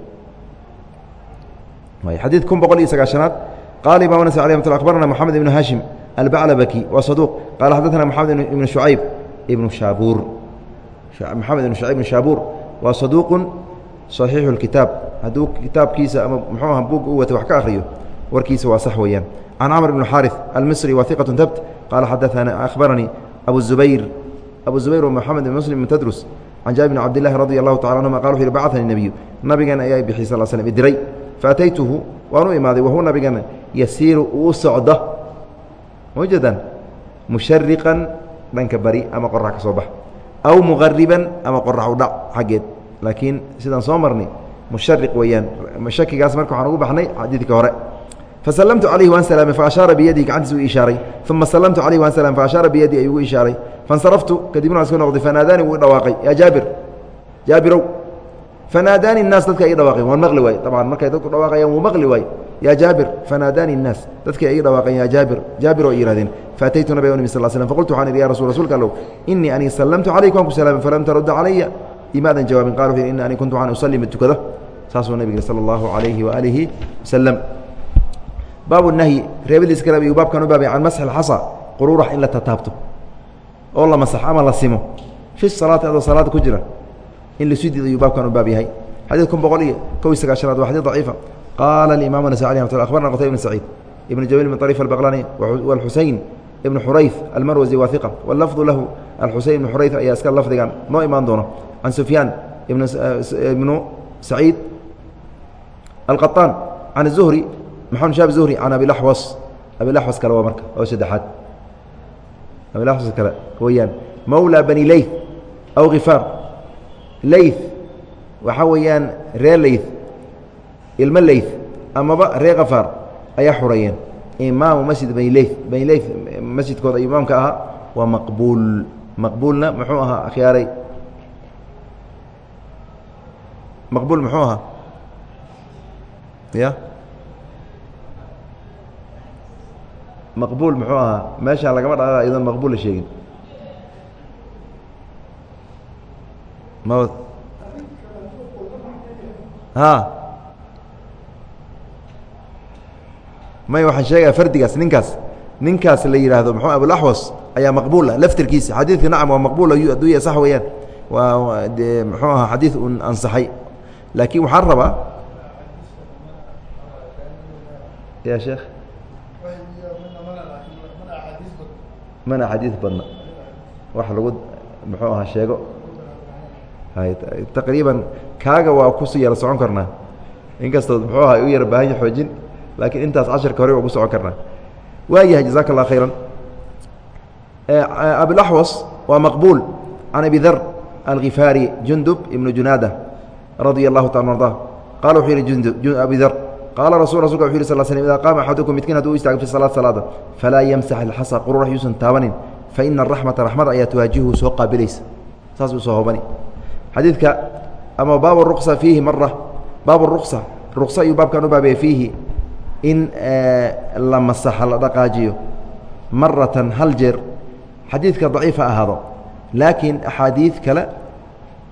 xadiid kun boqol iyo sagaashanaad qaala imam nas alay mat abarana moxamed ibnu hashim albaclabaki waa saduuq qaala xaddatana moxamed ibnu shucayb ibnu shaabuur moxamed ibnu shucayb ibnu shaabuur waa saduuqun saxiixu lkitaab hadduu kitaabkiisa ama muxuu aha buugga u wata wax ka akhriyo warkiisa waa sax weeyaan can camr ibn xaariث almisri waa iqaة habt qaala xadaana akhbaranii abu zubayr abu zubayr wa moxamed ibn muslim ibn tadrus can jaabir bn cabdillahi radi allahu tacala anhuma qal wuxu yhi bacatani nebiyu nabigeena ayaa bixi sal slm idiray faataytuhu waan imaaday wahuwa nabigeena yasiiru uu socda mjeedaan mushariqan dhanka bari ama qorax ka soo bax. Aw muqariban ama qorax udhac xaggeed. Laakiin sidaan soo marnay mushariq weeyaan. Shakigaas marka waxaan ugu baxnay xadiidka hore. fasalamtu calayhi waan salaamay faashaara biyadii gacantiis u ishaaray uma salamtu calayhi waan salaamay faashaara biyadii ayuu ugu ishaaray faاnsaraftu kadibna waan iska noqday fanaadaani wuu dhawaaqay yaa jaabir jaabirow fanaadaani الnaas dadka ay dhawaaqeen waan maqli waay طabcan markay dadku dhawaaqayaan wuu maqli waay yaa jaabir fanaadaani الnaas dadkii ay dhawaaqeen yaa jaabir jaabir oo yihahdeen faataytu nabig nbi sal slm faqultu waxaan idhi ya rasul rasuulka allow inii anii sallamtu calayk waan ku salaamay falam tarudda calaya imaadan jawaabin qala wuxu ini ani kuntu waxaan usalima tukado saasuu nabig salى اllahu عalayhi waalihi wasalam baabu nahyi reebadiis kale ayuu baabkan u baabay can masxi اxasa quruurax in la tataabto oo la masax ama la simo fi salaati adoo salaada ku jira in lasu diid ayuu baabkan u baab yahay xadiid kun boqol iyo kow iyo sagaashanaad waa xadيث ضaciifa qaala الimaam النasائي رحمة ل أخbarna qtayb بن سacيid ibn jamيل بن طريف البqlاني والxuseين ibn xurayث almarwزي waa ثiqة والlafظu lahu alxuseyn ibn xurayث ayaa iska lafdigan noo imaan doono can sufyaan ibnu سacيid الqaطاn can الزهري maxamed shaab zuhri can abilaxwas abilaxwas kale waa marka oo saddexaad. Abilaxwas kale weyaan mawla bani leyth aw khifaar leyth waxaa weeyaan reer leyth ilmo leyth amaba reer khafaar ayaa xureeyeen imaamu masjid bani leyth bani leyth masjidkooda imaamka ahaa waa maqbuul. Maqbuulna muxuu ahaa akhyaaray. Maqbuul muxuu ahaa? Ya? Maqbuul muxuu ahaa meeshaan lagama dhaqaqa iyadoon maqbuul la sheegin. Ha? May waxaan sheegaya fardigaas ninkaas. Ninkaas la yidhaahdo mxuu abulaxwas ayaa maqbuula laftirkiisa. Xadiidka nacam waa maqbuul aduu ya sax weeyaan. Waa muxuu ahaa xadiid un ansaxay. Laakiin waxaan rabaa ya sheekh mana axaadiis badna wax lagu muxuu ahaa sheego taqriiban kaaga waa kusii yara socon karnaa inkastoo muxuu aha u yara baahanya xoojin laakiin intaas casharka hore waa ku socon karnaa waayahay jaزaka الlah khayra abilaxwas waa maqbuul can abi dar alkifaari jundub ibnu junaada radia الlahu taala arda qala wuxuu yihi jund abi dar qaala rasul rasulka wuxu yih sal slm ida qaama axadukum midkiin haduu u istaago fi salaad salaada falaa yamsax ilxasa qururax yuusan taabanin faina araxmata raxmada ayaa tuwaajihu soo qaabilaysa saas uu soo hoobani xadiidka ama baab ruqsa fiihi mara baab ruqsa ruqsa ayuu baabkan u baabaya fiihi in la masaxa la dhaqaajiyo maratan hal jeer xadiidka daciifa ahaado laakiin axaadiid kale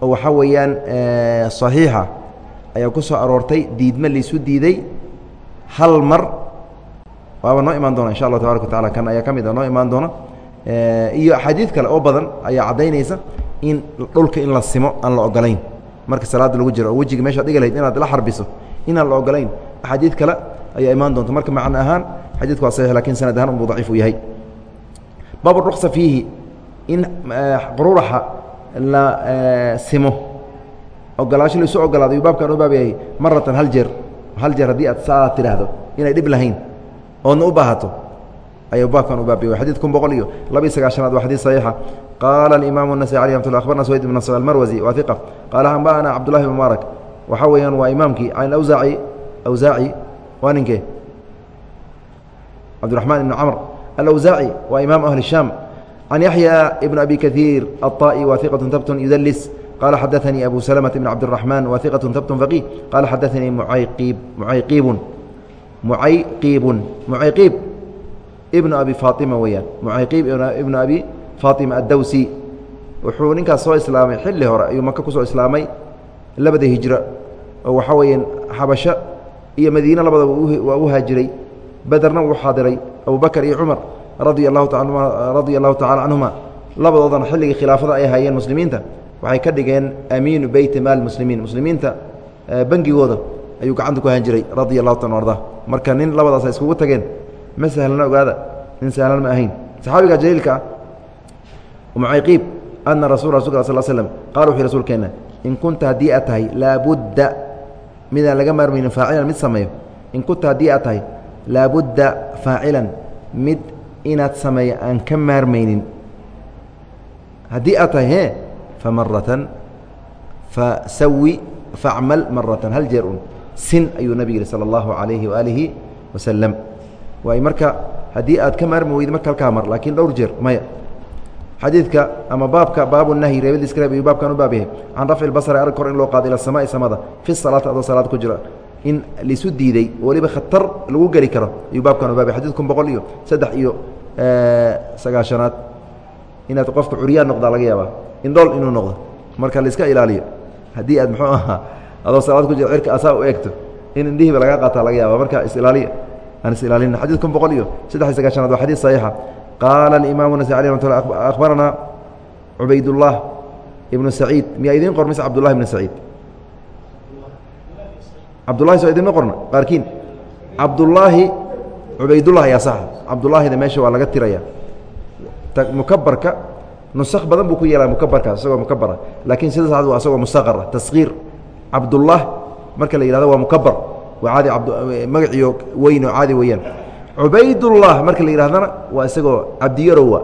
oo waxaa weeyaan صaxiixa ayaa ku soo aroortay diidme laisu diiday hal mar waaba noo imaan doona insha allah tabarak wa kan ayaa ka mid a noo imaan doona. Iyo axaadiid kale oo badan ayaa caddaynaysa in dhulka in la simo aan la ogolayn marka salaada lagu jiro oo wejiga meesha dhigi lahayd inaad la xarbiso inaan la ogolayn axaadiid kale ayaa imaan doonta. Marka macno ahaan xadiidku waa saxiix laakiin sanad ahaan unbuu daciif u yahay. Baab ruqsa fiihi in quruuraxa la simo. Ogolaasho laisu ogolaado ayuu baabkan u baab yahay maratan hal jeer hal jeer haddii aad saa tidhaahdo inay dhib lahayn oodna u baahato ayuu baabkan u baabya xadid kun boqol iyo laba iyo sagaashanaad waa xadiid saxiixa qaala alimaamu الnasaي alي ramat lla abarna swayd ibn nasr almarwasi waa iqa qaala anba'ana cabdullahi bn mubaarak waxaa weeyaan waa imaamkii can awsaaci awsaaci waa ninkee cabdiraxmaan ibn camr alawsaaci waa imaam ahli shaam can yaxya ibn abi kaiir aلطa'i wa iqaة tabtun yudlis qala xadaثanii abu slmة bn cabdالرaحman wa iqaة tabtun faqih qala xadaثanii muayqiib muayqiibun mucayqiibun mucayqiib ibnu abi faatima weeyaan mucayqiib ibnu abi faatima addawsi wuxuu ninkaas soo islaamay xilli hore ayuu maka ku soo islaamay labada hijro oo waxaa weeyaan xabasho iyo madiine labadaba waa u haajiray bederna wuu xaadiray abubakar iyo cumar radia allahu ta radia allahu tacala canhuma labadoodana xilligii khilaafada ay hayeen muslimiinta waxay ka dhigeen amiinu beyti maal muslimiin. Muslimiinta bangigooda ayuu gacanta ku ahaan jiray radia allahu ta arda marka nin labadaas ay iskugu tageen ma sahlana ogaada nin sahlan ma ahayn. Saxaabiga jaliilka ah ana rasul rasulka sal slm qala wuxu rasuulkeenna in kunta haddii aad tahay laabudda midaan laga maarmaynin faacilan mid sameeyo in kunta haddii aad tahay laabudda faacilan mid inaad sameeyo aan ka maarmaynin. Haddii aad tahay he famaratan fasawi facmal maratan hal jeer un sin ayuu nabig yihi salى اllahu عalayhi waalihi wasalam waay marka haddii aad ka maarmi weydi marka halkaa mar laakiin dhowr jeer maya xadiidka ama baabka baabu nahyi reebadiiska reeb ayuu baabkan u baab yahay can rafci basri arag kor in loo qaado ila samaai samada fi salaati adoo salaad ku jira in laisu diiday weliba khatar lagu geli karo ayuu baabkan u baab yahay xadidkun boqol iyo saddex iyo sagaashanaad inaad qofka curyaan noqdaa laga yaabaa. Indhool inuu noqdo. Marka laiska ilaaliyo. Haddii aad muxuu ahaa adoo salaad ku jira cirka asaa u eegto in indhihiiba lagaa qaataa laga yaaba marka isilaaliya aan isilaalina xadidkun boqol iyo saddex iyo sagaashanaad waa xadiid saxiixa. Qaala alimaamu nasai alih ramat lla akhbaranaa cubaydullah ibnu saciid. Miyaa idiin qor mise cabdullahi ibnu saciid? Cabdullahi soo idinma qorna qaarkiin cabdullaahi cubaydullah ayaa saxa cabdullaahida meesha waa laga tiraya mukabarka nusakh badan buu ku yeelaa mukabarka isagoo mukabara laakiin sida saxd waa isagoo musaqar ah tasgiir cabdullah marka la yihahdo waa mukabar. Waa caadi magaciyo weyn oo caadi weeyaan. Cubaydullah marka la yihahdana waa isagoo cabdiyarowa.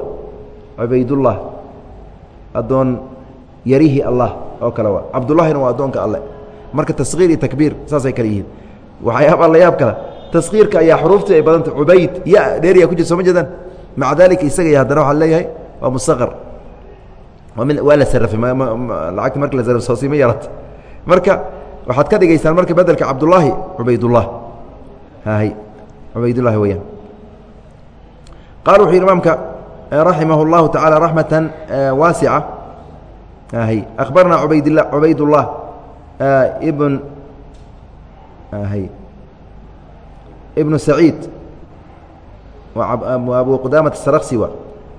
Cubaydullah addoon yarihii allah oo kale waa. Cabdullahina waa addoonka alle. Marka taskiir iyo takbiir saasay kale yihiin. Waxyaaba la yaab kale. Taskiirka ayaa xuruuftii ay badanta cubayd ya dheeriya ku jir soo ma jeedaan maca daalika isaga haddana waxaa leeyahay waa mustaqar waa la sarafay lacagta marka la sarafsoosima yarata. Marka waxaad ka dhigaysaan marka bedelka cabdullaahi cubaydullah. Hay cubaydullahi weyaan qaala wuxuu yidhi imaamka eh, raximah اllahu tacaala raxmatan eh, waasica. Hay akhbarna ubaydla cubaydullah eh, ibn hay ibnu saciid abu qudaama الsarksi wa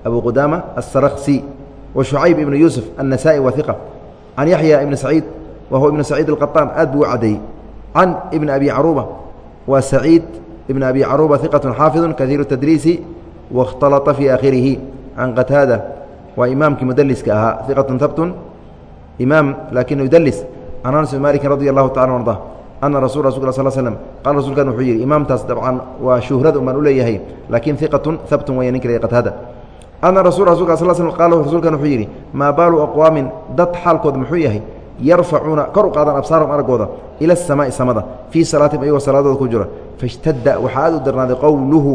abu qudaama الsarksi wa شhucayb ibnu yuusuf الnasaئي wa iqa can yaxya ibni saciid wa huwa ibnu saciid الqaطaan aad buu u cadeeyey can ibni abi caruuba waa saciid ibn abi caruba iqaة xaafiظu kahiiru tadriisi waاkhtalطa fii akhirihi can qataada waa imaamkii mudliska ahaa iqaة habtun imaam lakin yudlis can anas bn maliki radi allahu taala arda ana rasu sl slm qala rasulkan wuxuu yidhi imaamtaas dabcan waa shuhrad umaan u leeyahay laakiin iqatun habtun waya ninka qataada ana rasu rasulka sl qaala rasuulkan wuxuu yidhi maa baalu aqwaamin dad xaalkood muxuu yahay yarfacuuna kor u qaadan absaarahum araggooda ila asamaai samada fii salaatihim ayagoo salaadooda ku jira faاshtadda waxaa aad u darnaaday qowluhu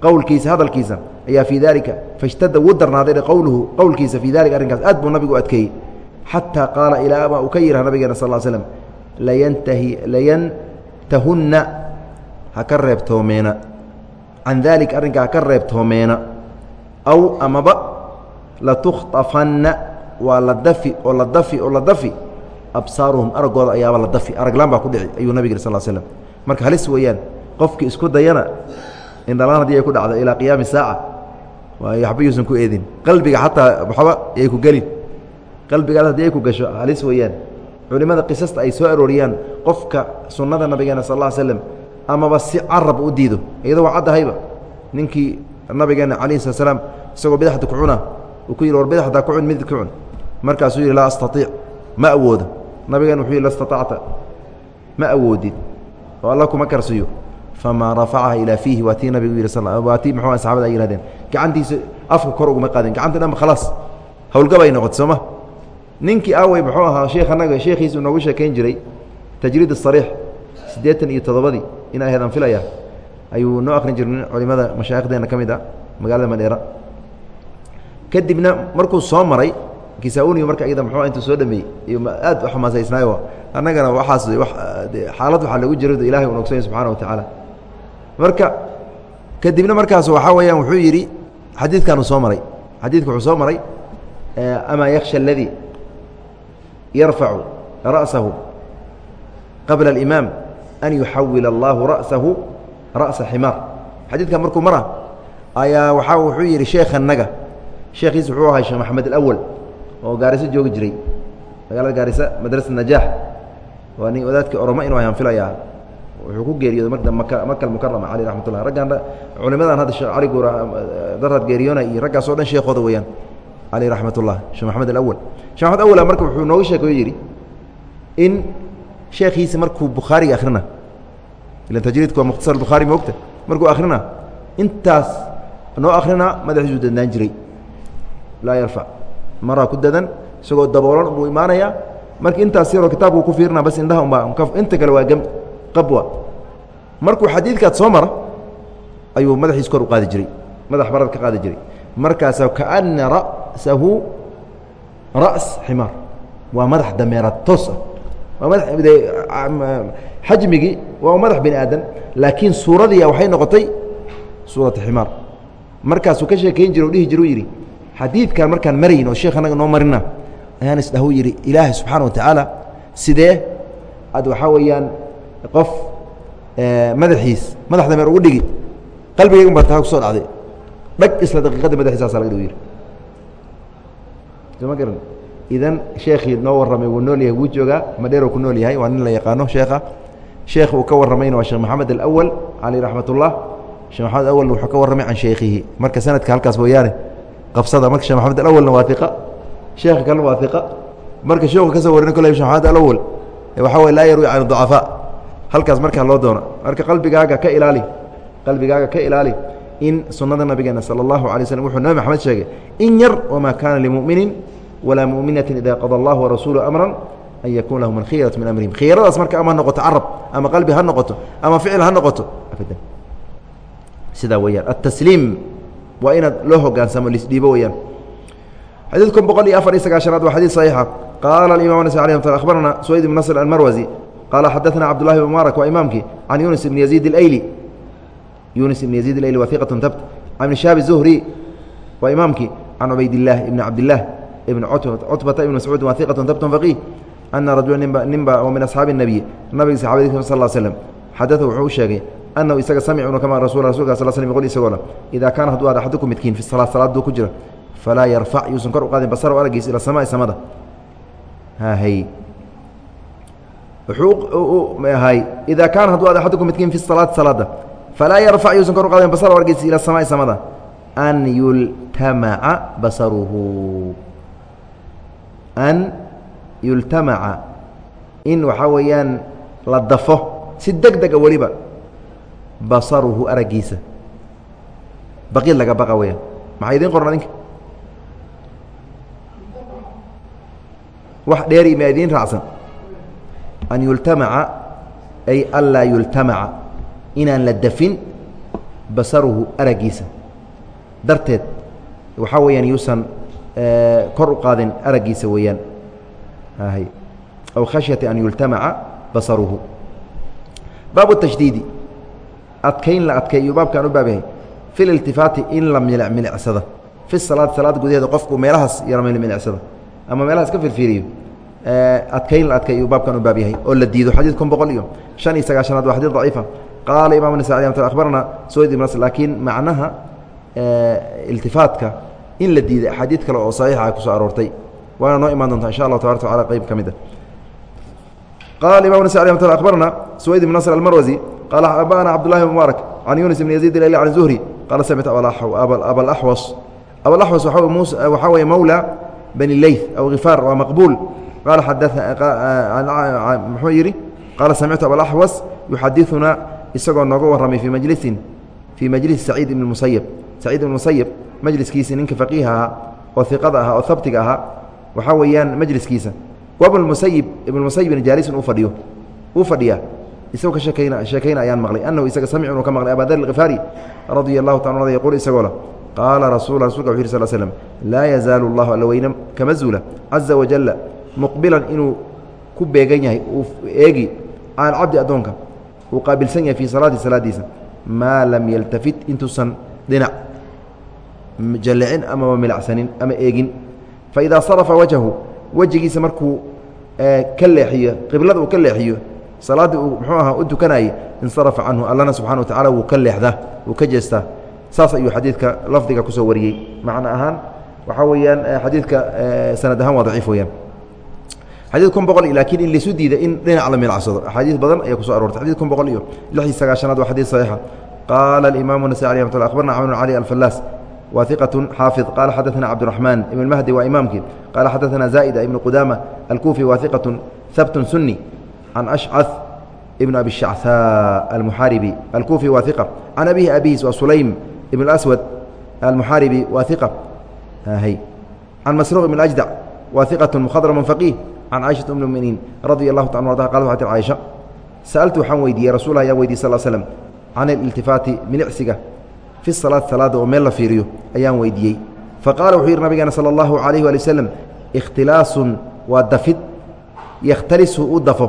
qowlkiisa hadalkiisa ayaa fii dalika faاshtadda wuu darnaaday qowluhu qowlkiisa fii dalika arrinkaas aad buu nabigu adkeeyey xataa qaala ilaa ama uu ka yidhaha nabigeena sal layantahi layantahunna ha ka reebtoomeena. Can daalika arrinkaa ha ka reebtoomeena. Aw amaba latukhطafanna waa la dafi oo la dafi oo la dafi. Absaaruhum araggooda ayaaba la dafi. Araglaan baa ku dhici ayuu nabig yiri sal slm marka halis weeyaan qofkii isku dayana indhalaan haddii ay ku dhacdo ilaa qiyaami saaca waayo waxba yuusan ku eedin. Qalbiga xataa waxba yay ku gelin. Qalbigaad haddii ay ku gasho halis weeyaan culimmada qisasta ay soo arooriyaan qofka sunnada nabigeena sal ll slm amaba si carab u diido iyadoo waa caddahayba ninkii nabigeena calayhi slat slaam isagoo bidaxda ku cuna uu ku yidhi war bidaxdaa ku cun midid ku cun. Markaasuu yidhi laa astaiic ma awoodo. Nabigeena wuxuu yidhi la staطacta ma awoodid. Oo alla kuma karsiyo. Famaa rafacaha ilaa fiihi waa tii nabigu yidhi waa tii muxuu saxabada ay yihahdeen gacantiisa afka kor uguma qaadin gacanta dhanba khalaas howlgab ay noqotay sooma ninkii awey muxuu ahaa sheekh anaga sheekhiisu noogu sheekayn jiray tajriid asariix siddeetan iyo toddobadii in aheedaan filaya ayuu noo akrin jiray nin culimada mashaaikhdeenna ka mid ah magaalada madheera kadibna markuu soo maray kisaa-uniyu marka iyada muxuu intuu soo dhameeyey iyo aad u xamaasaysnaayo annagana waxaas xaalad waxaa lagu jiro ilahay un ogsanya subxana wa tacaala. Marka kadibna markaas waxaa weeyaan wuxuu yidhi xadiidkaanu soo maray xadiidka wuxuu soo maray amaa yaksha aladii yarfacu ra'sahu qabla اlimaam an yuxawila allahu ra'sahu ra'sa ximaar xadiidkan markuu mara ayaa waxaa wuxuu yidhi sheekhanaga sheekhiis wuxuu ahay sheekh maxamed alawal oo gaariso joogi jiray magaalada gaarisa madrasa najaax waa nin wadaadkii oromo inuu ayaan filayaa wuxuu ku geeriyooday marda maka almukarama cali raxmat ullah raggaan culimadan hadda sheekh cali guur darad geeriyoona iyo raggaas o dhan sheekooda weeyaan cali raxmat ullah sheekh maxamed alawal shekh maxamed awala marka wuxuu nooga sheekeyo yidhi in sheekhiisi markuu bukhaariga akhrina ilan tajriidku waa mukhtasar bukhaari moogta markuu akhrina intaas noo akhrina madaxiisuu dadnaan jiray. Laa yarfac maraa ku dadan isagoo daboolan buu imaanayaa marka intaas yaroo kitaabku ku fiirina bas indhaha umbaa inta kale waa gem qabwa. Markuu xadiidkaad soo mara ayuu madaxiis kor u qaadi jiray. Madax barad ka qaadi jiray. Markaasaa kaana ra'sahu ra's ximaar waa madax dameeraad toos ah. Waa mada xajmigii waa madax bini aadan laakiin suuradiia waxay noqotay suurata ximaar. Markaasuu ka sheekayn jira o dhihi jir u yidhi xadiidkan markaan marayn oo sheekh anaga noo marina ayaan isdhahu yidhi ilaahay subxaana wa tacaala sidee? Aad waxaa weeyaan qof madaxiis madax dameer ugu dhigi qalbigaygan baa taa ku soo dhacday dhag isla daqiiqadda madaxiisaasa laga dhig yidhi idan sheekhii noo warramay wuu nool yahay wuu joogaa madheeroo ku nool yahay waa nin la yaqaano sheekha sheekh uu ka warramayna waa sheekh maxamed alawal caleyh raxmat sheekh maxamed awalna wuxuu ka warramay can sheekhihi marka sanadka halkaas mooyaane qabsada marka shekh maxamed alawalna waa sheekha kalena waa marka sheekhu ka soo warina kole shekh maxamed alawal waxaa way laa yarwi can ducafaa halkaas markaa loo doono. Marka qalbigaaga ka ilaali qalbigaaga ka ilaali in sunada nabigeena salى اllahu alay slm wuxuu nabi maxamed sheegay in yar wma kana limuminin walaa muminaةi ida qada اllah warasuulu amra an yakuna lahu man khiyaraة min amrihim khiyaradaas marka ama noqoto carab ama qalbi ha noqoto ama ficil ha noqoto sidaa weyaan atasliim waa inaad loo hogaansamo lisdhiibo weyaan xadiid kun boqol iyo afar iyo sagaashanaad waa xadiid صaxiixa qaala imam nas alي abarana suwayd ibn nasr almarwazi qaala xadaثna cabdullahi bn mubaarak waa imaamkii can yunis ibn yaziid اlayli yunis ibn yaziid اlayli wahiqaة tabt can shaab الzuhri waa imaamkii can cubaydillaah ibni cabdillaah ibn cutbata ibn mascuud waa hiqaة tabt faqih ana rajula ninba ninba oo min asxaabi الnabiy nabiga saxaabadiisa sal ll slm xadada wuxuu u sheegay anahu isaga samic inu kama rasul rasulka sal sl qol isagoo le idaa kaana hadduu aad axadukum midkiin fi salaa salaaduu ku jira falaa yarfac yuusan kor u qaadin basaraw araggiisa ila samaai samada hay wuxuu ahay idaa kaana hadduu aad axadukum midkiin fi salaati salaada falaa yarfac yuusan kor u qaadin basar wargiisa ila samaai samada an yultamaca basaruhu an yultamaca in waxaa weeyaan la dafo si deg dega weliba basaruhu araggiisa. Baqid laga baqa weyaan maxaa idiin qoran adinka wax dheeri ma idiin raacsan. An yultamaca ay anlaa yultamaca inaan la dafin basaruhu araggiisa. Darteed waxaa weeyaan yuusan kor u qaadin araggiisa weeyaan. Aw khashyata an yultamaca basaruhu. Baabu tashdiidi adkayn la adkeeyo baabkaan u baab fi liltifaati in la milic milicsada fi salaad salaada gudaheeda qofku meelahaas yara milicsada ama meelahaas ka firfiiriyo adkayn la adkeeyo baabkan u baab yahay oo la diido. Xadiid kun boqol iyo shan iyo sagaashanaad waa xadiid daciifa. Qaala imam nasai akhbarana suwayd ibn laakiin macnaha iltifaatka in la diiday axaadiid kale oo saxiixa ku soo aroortay. Waana noo imaan doonta insha allah tabarak wataala qeyb ka mid a qala imam nas abarna suwayd ibn nasr almarwasi qala abana cabdullahi mubaarak can yunis ibn yaziid ilayli can zuhri qala samictu abalaxwas abalaxwas waxaa weye mawla bani leyth aw khifaar waa maqbuul. Qala muxuu yidhi qaala samictu abalaxwas yuxadiثuna isagoo nooga warramay fii majlisin fii majlisi saciid ibn musayib saciid ibn musayib majliskiisi ninka faqiiha ahaa oo iqada ahaa oo habtiga ahaa waxaa weeyaan majliskiisa. Wabn musayib ibn musayibin jaalisun uu fadhiyo uu fadhiyaa isagoo ka sheekayna sheekayna ayaan maqlay. Annahu isaga samic inuu ka maqlay abaa dar alkhifaari radia allahu taala anhu yaquul isagoo la qaala rasul rasulka wuxu yiri sal slm laa yazaalu allahu alla weyne kama caza wajalla muqbilan inuu ku beegan yahay uu eegi alcabdi addoonka uu qaabilsan yahay fii salaati salaadiisa maa lam yaltafit intuusan dhinac jallicin amaba milacsanin ama eegin. Faidaa sarafa wajhu wejigiisa markuu ka leexiyo qiblada uu ka leexiyo salaaddii uu muxuu ahaa u tukanayey insarafa canhu allana subxana wa tacala wuu ka leexdaa wuu ka jeestaa saas ayuu xadiidka lafdiga ku soo wariyey. Macno ahaan waxaa weeyaan xadiidka sanad ahaan waa daciif weyaan xadid kun boqol laakiin in laisu diida in dhinac la milacsado. Axaadiis badan ayaa kuso arortay xadid kun boqol iyo lix iyo sagaashanaad waa xadiid saxiixa. Qaala alimaamu nasai alih mat abarna camr cali alfallaas wa iqatu xaafid qaala xadaثana cabdiraxmaan ibn mahdi waa imaamkii qaala xadaثana zaa'ida ibnu qudaama alkuufi wa iqatu habtun suni can ashcaث ibn abi shachaa almuxaaribi alkuufi wa iqa can abihi abihiis waa sulaym ibn aswad almuxaaribi wa iqa can masruuq ibn ajdac wa iqatu mukhadramun faqiih can caiشhaةa um muminiin radia اlahu ta arda qal waxat caaisha sa'altu waxaan weydiiyey rasulah ayaan weydiy sal slm can aliltifaati milicsiga fi salaati salaada oo meel la fiiriyo ayaan weydiiyey faqala wuxuu yidhi nabigeena salى اllahu عalayh wali waslm ikhtilaasun waa dafid yakhtalisu u dafo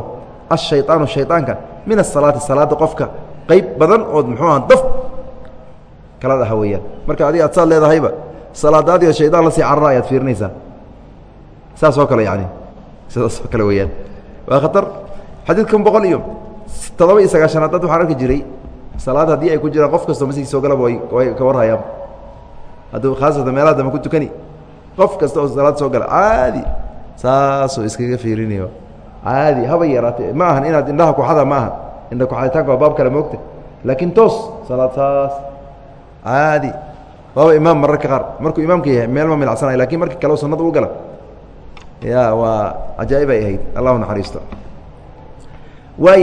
ashayطaanu shayطaanka min asalaati salaada qofka qeyb badan ood muxuu aha daf kala dhaha weeyaan marka adiga ad saad leedahayba salaadaadiio shaydaan la sii carara ayaad fiirinaysaa saas oo kale yani sidaasoo kale weyaan waa khatar xadiidkan boqol iyo toddoba iyo sagaashanaad dad waxaan arki jiray salaad haddii ay ku jiraan qof kastoo masjidka soo galaba way ka warhayaan. Hadduu khaasatan meelaha dambe ku tukani. Qof kasta oo salaad soo gala caadi saasoo iskaga fiirinayo. Caadi haba yaraatee ma ahan inaad indhaha kuxada ma aha indha kuxaditaanka waa baab kale moogta laakiin toos salaad saas. Caadi. Waaba imaam mararka qaar markuu imaamka yahay meel ma milacsanay laakiin markii kale sunnada u gala. Ya waa cajaa'ib ay ahayd. Allahu naxariisto. Waa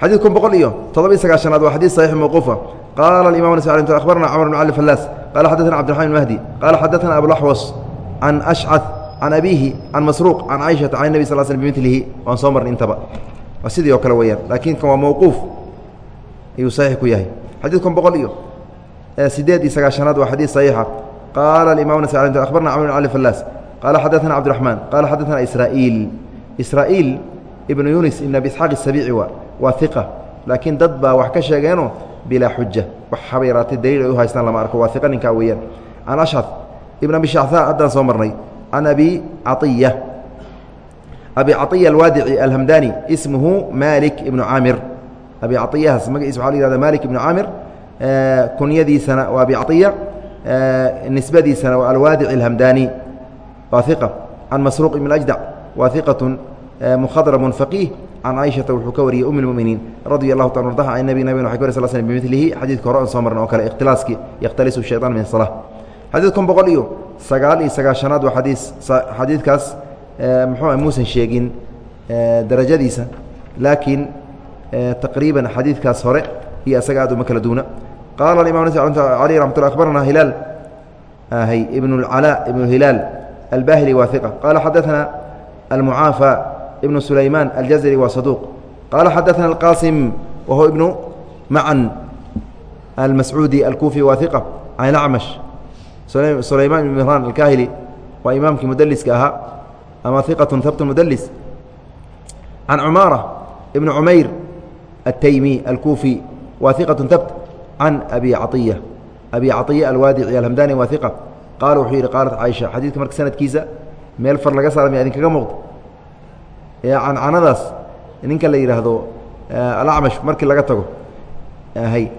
yahay xadiid kun boqol iyo toddoba iyo sagaashanaad waa xadiid saxiix mawquufa qaala imam nas akhbarana camr bn cali fallaas qala xadaثna cbdiraحman mahdi qala xadaثna abulaxwas can ashcaث can abihi can masruuq can caiشhata can nebi sal slm bimilihi waan soo marnay intaba waa sidii oo kale weyaan laakiin kan waa mawquuf ayuu saxiix ku yahay xadiid kun boqol iyo sideed iyo sagaashanaad waa xadiid saxiixa qala imam nas abarna cmr bn cali fallaas qala xadaثna cabdiraحman qala xadaثna israa'iil israa'iil ibnu yunis ibn abi isxaaq الsabiici waa waa iqa laakiin dad baa wax ka sheegeenoo bilaa xuja wax haba yaraatay daliil ay u haystaan lama arko. Waa iqa ninkaa weeyaan. Can ashcad ibn abi shachaa haddaan soo marnay can abi caiya abi caiya alwaadici alhamdani ismuhu malik ibnu caamir. Abi caiyahaas magaciisa waxa la yihahda malik ibnu caamir kunyadiisana waa abi caiya nisbadiisana waa alwaadici alhamdani waa iqa can masruuq ibn ajdac waa iqatu mkhadramun faqiih can caaishata wuxuu ka wariyey um اlmuminiin radia allahu ta ardaha an nabi nabigna waxay ka wary sl sl bimilihi xadiidka hore on soo marna oo kale ikhtilaaskii yakhtalisu shayطan min الصalaa xadiid kun boqol iyo sagaal iyo sagaashanaad waa xadiis xadiidkaas muxuu muusan sheegin darajadiisa laakiin taqriiban xadiidkaas hore iyo isaga aad uma kala duuna qaala imam ali ramat lla abarana hilaal hy ibn اcalaa ibn hilaal albahili waa iqa qaala xadaثna almucaafa ibn sulayman aljazri waa saduuq qaala xadaثna alqasim wahuwa ibnu macan almascuudi alkufi waa iqa can acmash sulayman ibn mihran alkahili waa imaamkii mudliska ahaa ama iqaة habt mudlis can cumaara ibn cumayr التyمي الكوفي wa ثiqة tbt can أbي caطية أbي caطية alwaadici alhamdani wa ثiqة qaala wuxuu yidhi qaalat caaisha xadiidka marka sanadkiisa meel far laga saara miya idinkaga muuqdo ee cancanadaas ninka la yidhaahdo alacmash markii laga tago hay.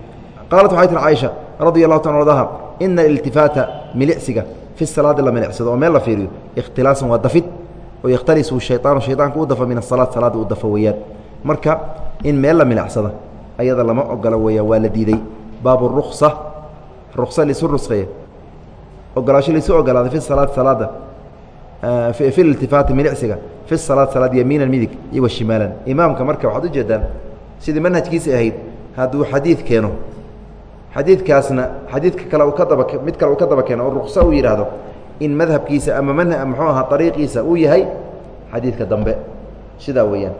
Qaalat waxay tiri caaisha radia allahu ta ardaha ina aliltifaata milicsiga fi salaadi la milicsado oo meel la fiiriyo ikhtilaasan waa dafid oo yakhtalisu shayطaanu shayطaanka u dafa min asalaad salaada u dafa weeyaan. Marka in meel la milicsada ayada lama ogola weeyaan waa la diiday. Baabu ruksa ruksa laisu rusqeeya ogolaasho laisu ogolaaday fi salaad salaada fi iltifaati milicsiga fi salaad salaad yamiinan midig iyo wa imaamka marka waxaad ujeedaan sidii manhajkiisa ahayd hadduu xadiid keeno xadiidkaasna xadiidka kale uu ka daba mid kale uu ka daba keeno oo ruksa uu yidhaahdo in madhabkiisa ama man muxuu ahaa ariiqiisa uu yahay xadiidka dambe. Sidaa weeyaan.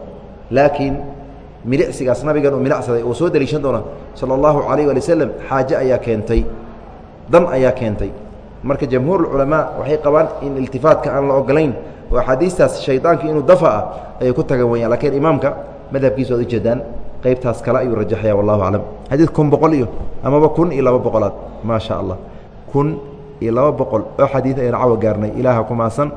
Laakiin milicsigaas nabigan uu milicsaday uu soo deliishan doona sala allahu calayh waali waslem xaaje ayaa keentay dan ayaa keentay. Marka jamhuurulculamaa waxay qabaan in iltifaatka aan la ogolayn oo axaadiistaas shaydaanka inuu dafa ah ayay ku tagan weyaan lakiin imaamka madhabkiisu aad ujeedaan qaybtaas kale ayuu rajaxaya wallahu aclam xadiid kun boqol iyo amaba kun iyo laba boqolaad maa sha allah kun iyo laba boqol oo xadiid ayaan cawa gaarnay ilaaha ku maasan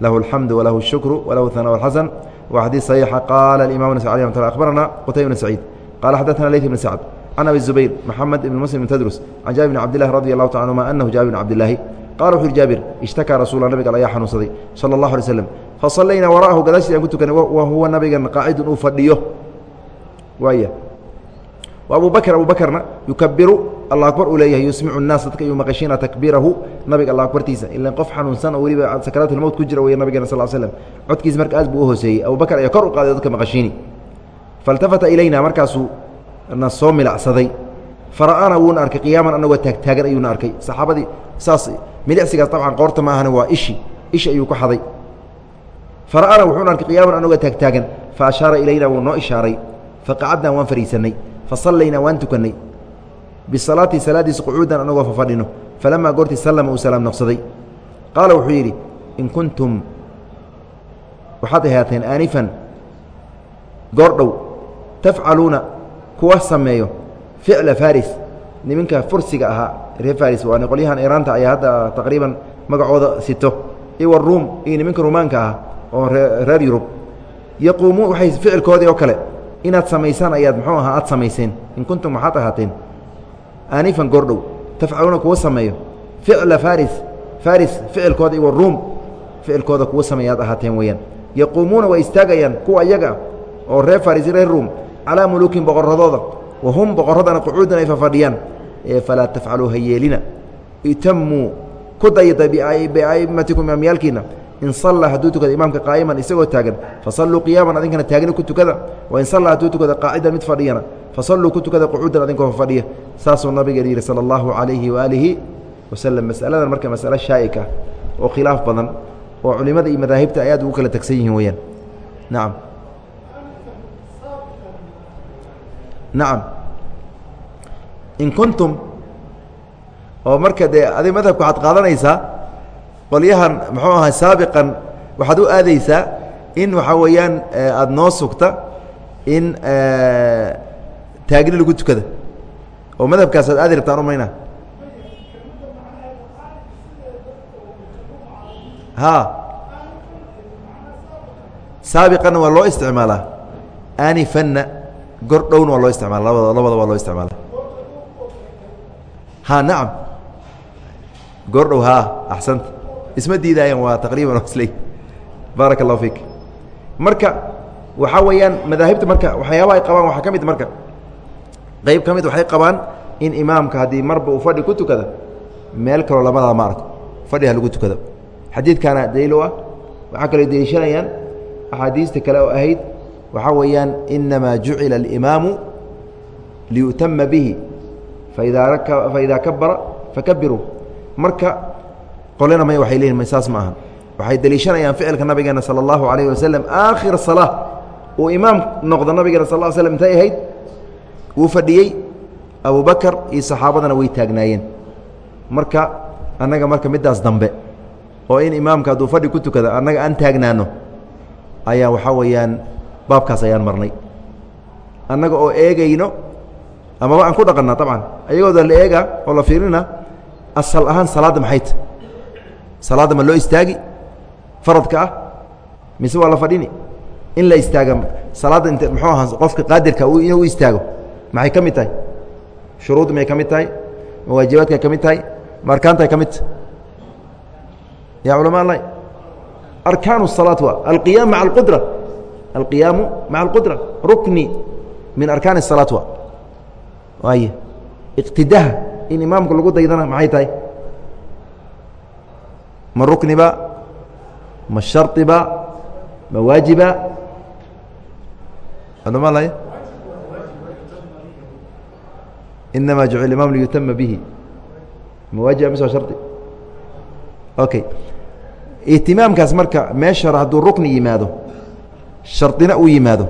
lahu alxamdu walahu اshukru walahu hanaa اlxasan wa xadiid صaxiixa qaala imam ns alي mt abarana qutayb bn saciid qala xadaثna leyt bn sacd can abi zubayr maxamed ibn muslim bn tadrus can jaabir bn cabdillahi radi allahu ta anhuma anahu jaabir bn cabdillaahi qala wuxu yhi jaabir ishtakaa rasuula nabiga ayaa xanuunsaday sala اllahu alay slam fasallaynaa wara'ahu gadaashii aan ku tukanay wa huwa nabigan qaacidun uu fadhiyo waaya abu bakr abu bakrna yukabiru alla akbar uu leeyahay yusmicu الnaas dadka iyuu maqashiina takbiirahu nabiga alla akbartiisa ilan qof xanuunsan oo weliba sakaraat اlmowt ku jira wey nabigana sal slm codkiisa marka aad buu u hooseeyey abu bakr ayaa kor u qaaday dadka maqashiini faاltafata ilayna markaasuu na soo milacsaday fara'ana wuuna arkay qiyaaman anagoo taagtaagan ayuuna arkay saxaabadii saas milicsigaas dabcan qoorta ma ahana waa ishi ishi ayuu ku xaday. Fara'ana wuxuuna arkay qiyaaman anagoo taagtaagan faashaara ilayna wuu noo ishaaray. Faqacadnaa waan fadhiisanay fasallaynaa waan tukannay. Bisalaati salaadiisa qucuudan anagoo fafadhino falamaa goortii sallama uu salaam noqsaday. Qaala wuxuu yidhi in kuntum waxaad ahaateen aanifan goordhow tafcaluuna kuwa sameeyo ficla faris niminka fursiga ahaa reer faris waa qolyahan iiraanta ayaa hadda taqriiban magacooda sito. Iyo waruum iyo niminka rumaanka ah oo reer yurub. Yaquumuun waxay ficilkoodii oo kale inaad samaysaan ayaad muxuu ahaa aad samayseen. In kuntum waxaad ahaateen. Aanifan goordhow tafcaluuna kuwa sameeyo. Ficla faris faris ficilkooda iyo waruum ficilkooda kuwa sameeyaad ahaateen weeyaan. Yaquumuuna way istaagayaan kuwa iyaga oo reer faris reer ruum calaa muluukin boqoradooda wa hum boqoradana qucuudan ay fafadhiyaan falaa tafcaluu ha yeelina. Itamuu ku dayda biaimatikum imaamyaalkiina in salla hadduu tukada imaamka qaa'iman isagoo taagan fasalluu qiyaaman adinkana taagni ku tukada. Wain salla hadduu tukada qaacidan mid fadhiyana fasalluu ku tukada qucuudan adinkoo fadhiya. Saasuu nabigeena yidhi sala allahu calayhi waaalihi wasalam masaladan marka masalo shaa'ika oo khilaaf badan oo culimada iyo madaahibta ay aad ugu kala tegsan yihiin weeyaan. Nacam nacam in kuntum oo marka dee adig madhabka waxaad qaadanaysaa qolyahan muxuu ahaa saabiqan waxaad u aadeysaa in waxaa weeyaan aada noo sugta in taagni lagu tukada. Oo madhabkaas aad aadi rabtaan umayna ha saabiqanna waa loo isticmaalaa. Anifanna gordhowna waa loo isticmaala labada labada waa loo isticmaala ha nacam. Goordhow ha axsanta isma diidaayaan waa taqriiban sley baaraka allahu fiik. Marka waxaa weeyaan madaahibta marka waxyaabaha ay qabaan waxaa ka mid marka. Qeyb ka mid waxay qabaan in imaamka haddii marba uu fadhi ku tukada meel kaloo lamadaa ma arko fadhiha lagu tukado xadiidkaana daliil u ah. Waxaa kaloo deliishanayaan axaadiista kale oo ahayd. Waxaa weeyaan inamaa jucila alimaamu liyu'tama bihi faidaa kabara fakabiruu marka qolena may waxay leeyihiin saas ma aha waxay deliishanayaan ficilka nabigeena sala allahu alayh wasalam aakhir salaa uu imaam noqdo nabigeena sal l slm intay ahayd wuu fadhiyey abubakar iyo saxaabadana way taagnaayeen marka annaga marka middaas dambe oo in imaamka hadduu fadhi ku tukada annaga aan taagnaano ayaa waxaa weeyaan baabkaas ayaan marnay annaga oo eegayno amaba aan ku dhaqanna abcan ayagooda la eega oo la fiirina asal ahaan salaadda maxay ta salaadda ma loo istaagi faradka ah mise waa la fadhini in la istaaga salaadda int muxuu ahaa qofka qaadirka inuu u istaago maxay ka mid tahay shuruud may ka mid tahay ma waajibaadkay ka mid tahay ma arkaantay ka mid tahay ya culama allah arkaan الصalaaة wa alqiyaam maca اlqudra alqiyaamu maca اlqudra rukni min arkaan الsalaaة wa waay iqtidaha in imaamka lagu daydana maxay tahay? Ma rukniba? Ma sharطiba ma waajiba? Culama la inama jucil imam liyutama bihi. Ma waajiba mise waa shardi okay ihtimaamkaas marka meesha hore hadduu rukni yimaado shardina uu yimaado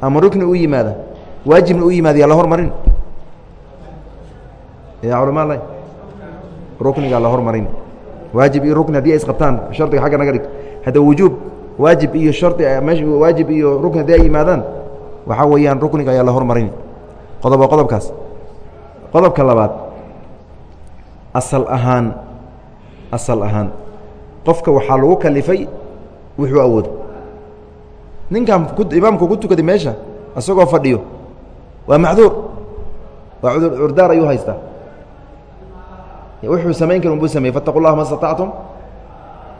ama rukni u yimaado waajibna u yimaado yaa la hormarin ya culama la ruknigaa la hormarin. Waajib iyo rukni haddii ay isqabtaan shardiga xagga naga dhig. Hadda wujuub waajib iyo shardi meesha waajib iyo rukni haddii ay yimaadaan waxaa weeyaan rukniga ayaa la hormarin. Qodoba qodobkaas. Qodobka labaad asal ahaan asal ahaan. Qofka waxaa lagu kalifay wuxuu awoodo. Ninkan imaamku ku tukaday meesha isagoo fadhiyo waa macduur waa curdaar ayuu haystaa wuxuu samayn kar unbuu sameyey fattaqu llaha ma staطactum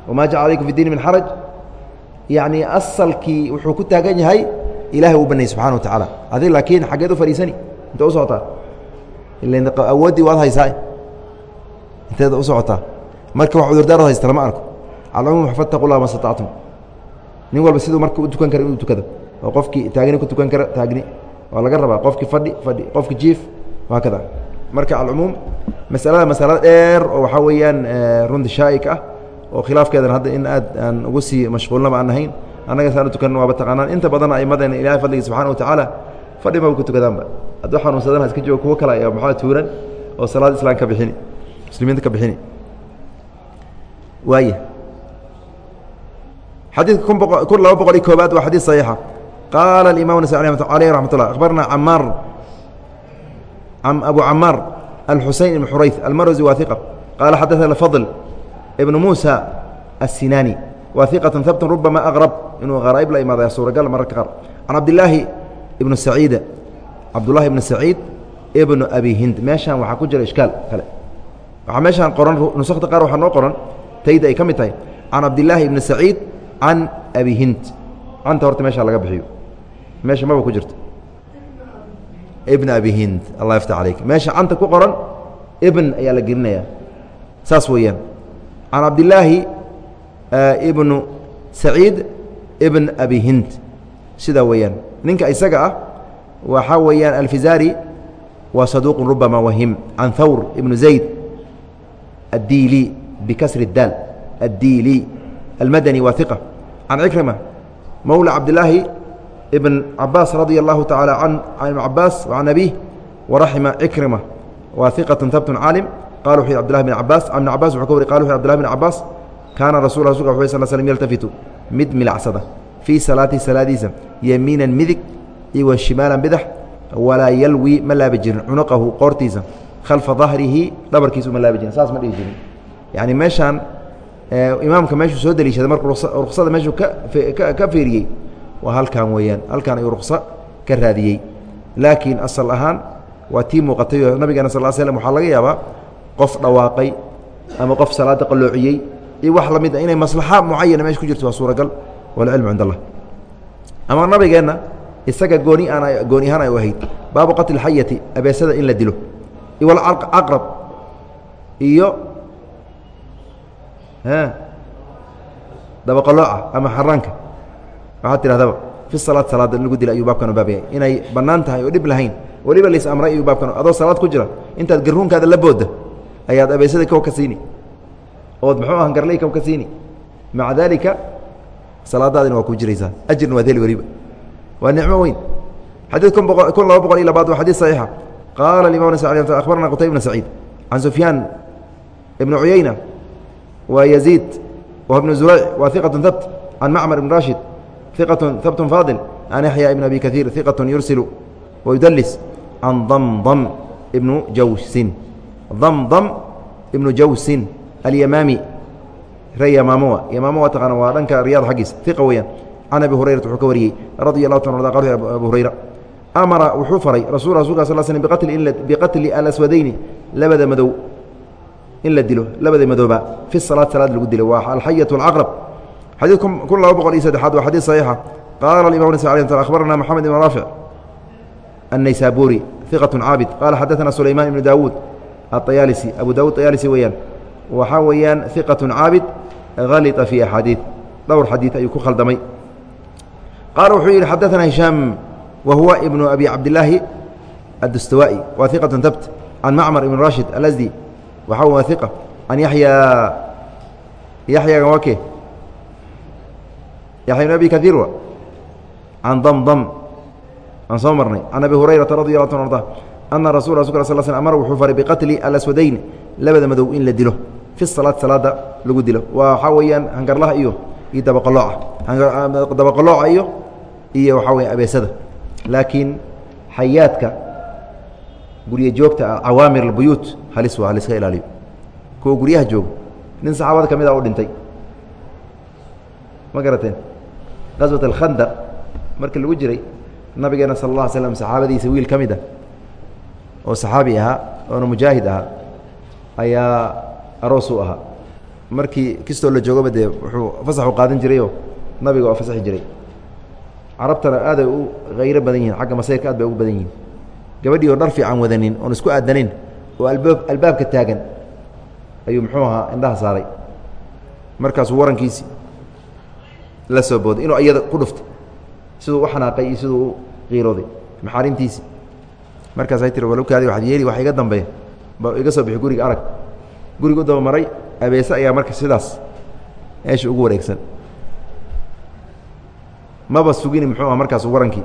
wama jacala alaykum fi diini min xaraj yacni asalkii wuxuu ku taagan yahay ilahay uu banayy subxana wa tacaala adig laakiin xaggeed u fadhiisani inta u socotaa ila awooddii waad haysaa inteeda u socotaa marka wax cudurdaarad haysta lama arko calcumuum fattaqu llah ma staطactum nin walba siduu marka u tukan kara inuu tukado oo qofkii taagni ku tukan kara taagni waa laga rabaa qofkii fadhi fadhi qofki jiif waa kada marka alcumuum masalada masalo dheer oo waxaa weeyaan runti shaa'ik ah oo khilaafkeedan hadda in aad aan ugu sii mashquulnaba aan ahayn annaga saan u tukan waaba taqaanaan inta badan aimadeena ilahay fadligiis subxana wa tacaala fadhi maba ku tukadaanba hadduu xanuunsadana iska joogo kuwo kale ayaa maxaa tuuran oo salaad islaan ka bixini muslimiinta ka bixini waaya xadiidka kun laba boqol iyo koobaad waa xadiid صaxiixa qaala اimam nas aleyh raxmat اllah akhbarna amaar abu camaar alxusayn ibn xurayf almarwsi waa iqa qaala xadaana fadl ibnu muusa asinaani waa iqatan habtun rubama aqrab inuu qaraa'ib la imaadaya suuragal mararka qaar can cabdilaahi ibnu saciida cabdullahi ibnu saciid ibnu abi hind meeshaan waxaa ku jira ishkaal kale waxaa meeshaan qoran nusakta qaar waxaa noo qoran tayda ay ka mid tahay can cabdilaahi ibni saciid can abi hind canta horta meeshaa laga bixiyo meesha maba ku jirto ibn abi hind. Allah yafta calayk meesha canta ku qoran ibn ayaa la gelinayaa. Saas weeyaan. Can cabdilaahi ibnu saciid ibn abi hind. Sidaa weeyaan. Ninka isaga ah waxaa weeyaan alfizari waa saduuq rubama wahim. Can thawr ibnu zayd addiili bikasri اdaal addiili almadani waa iqa can cikrima mowla cabdilaahi ibn cabaas allahu tacaala can ibn cabaas can abih waraxima cikrima waa iqatu habtun caalim wuxu yhi abdillahi bn cabaas ibn cabas wuxuu ka wari qala wuxu abdillahi bn cabaas kaana rasul rasulka wuxu sal slm yaltafitu mid milicsada fii salaatihi salaadiisa yamiinan midig iyo shimaalan bidax walaa yalwi ma laabi jirin cunuqahu qoortiisa khalfa dahrihi dhabarkiisu ma laabi jirin saas ma dhihi jirin. Yacni meeshaan imaamka meeshuu soo deliishaday markuu ruksada meeshuu ka fiiriyey waa halkan weeyaan halkan ayuu rukso ka raadiyey. Laakiin asal ahaan waa tii muuqatay nabigeena sal slm waxaa laga yaabaa qof dhawaaqay ama qof salaada qalloociyey iyo wax la mid a inay maslaxa mucayana meesha ku jirto waa suuragal walcilmu cind allah ama nabigeenna isaga gooni aan gooni ahaan ay u ahayd baabu qatli xayati abeesada in la dilo. Iwalcaqrab iyo dabaqalooca ama xaraanka waxaad tidhahdaba fi salaad salaada in lagu dila ayuu baabkan u baab yahay inay bannaan tahay oo dhib lahayn weliba lays amray ayuu baabkan adoo salaad ku jira intaad garruunkaada la boodda ayaad abeesada kow ka siini ood muxuu ahan garley kow ka siini maca daalika salaadaadina waa ku jiraysaa. Ajirna waad heli weliba. Waa nicmo weyn. Xadiid kun laba boqol iyo labaad waa xadiid saxiixa. Qaala imam akhbarana qutayb bn saciid can sufyaan ibn cuyayna wa yaziid wa bn zurayc wa iqat habt can macmar ibn rashid iqat habt faadil can yaxya ibn abi kaiir iqat yursilu wayudlis can damdam ibnu jawsin. Damdam ibnu jawsin alyamaami ree yamaamo yamaamo waa taqaana waa dhanka riyaad xaggiisa iqa weeyaan. Can abi hurayrata wuxuu ka wariyey radi allahu ta arda abu hurayra. Amara wuxuu faray rasul rasulka sal slm biqatli alaswadayni labada madow. In la dilo labada madooba fi salaad salaad lagu dilo. Waa alxayat alcaqrab xadiid kun laba boqol iyo saddexaad waa xadiid saxiixa qaala imam nas alay akhbarana moxamed ibn raafic النaysaburi ثiqaة caabid qaala xadaثna sulayman ibn dawuud aلطayaalisi abu dawud طayaalisi weeyaan waxaa weeyaan ثiqaة caabid halطa fi axaadiiث dhowr xadiid ayuu ku khaldamay qaala wuxuu yidhi xadaثna hishaam wa huwa ibnu abi cabdilaahi adustawaa'i waa ثiqaة habt can macmar ibn rashid alasdi waxaa waa iqa can yaxya yaxyagan waa ke yaxya ibn abi kaiir wa can damdam aan soo marnay can abi hurayrata radi allah ta arda ana rasul rasulka sal sl amar wuxuu faray biqatli alaswadayn labada madow in la dilo fi salaad salaada lagu dilo waa waxaa weeyaan hangarlaha iyo iyo dabaqalooca dabaqalooca iyo iyo waxaa weya abeesada laakiin xayaadka guryo joogta ah cawaamir albuyuut halis waa haliska ilaaliyo kuwa guryaha jooga nin saxaabada ka mid a u dhintay ma garateen qaswat alkhandaq markii lagu jiray nabigeena sal اla slam saxaabadiisa wiil ka mid ah oo saxaabi ahaa oona mujaahid ahaa ayaa aroos u ahaa. Markii kistoo la joogaba dee wuxuu fasaxu qaadan jirayoo nabiga oo fasaxi jiray. Carabtana aaday u hayro badan yihiin xagga masayrka aad bay ugu badan yihiin gabadhii oo dhar fiican wadanin oon isku aadanayn oo albaab albaabka taagan ayuu muxuu ahaa indhaha saaray. Markaasuu warankiisii la soo booday inuu iyada ku dhuftay. Siduu u xanaaqay iyo siduu u qiirooday maxaarimtiisi markaasay tiri walkaadi waaad yeeli wax iga dambeeya. Ba iga soo bixi guriga arag. Guriga u dabamaray abeese ayaa marka sidaas meesha ugu wareegsan. Maba sugini muxuu aha markaas warankii.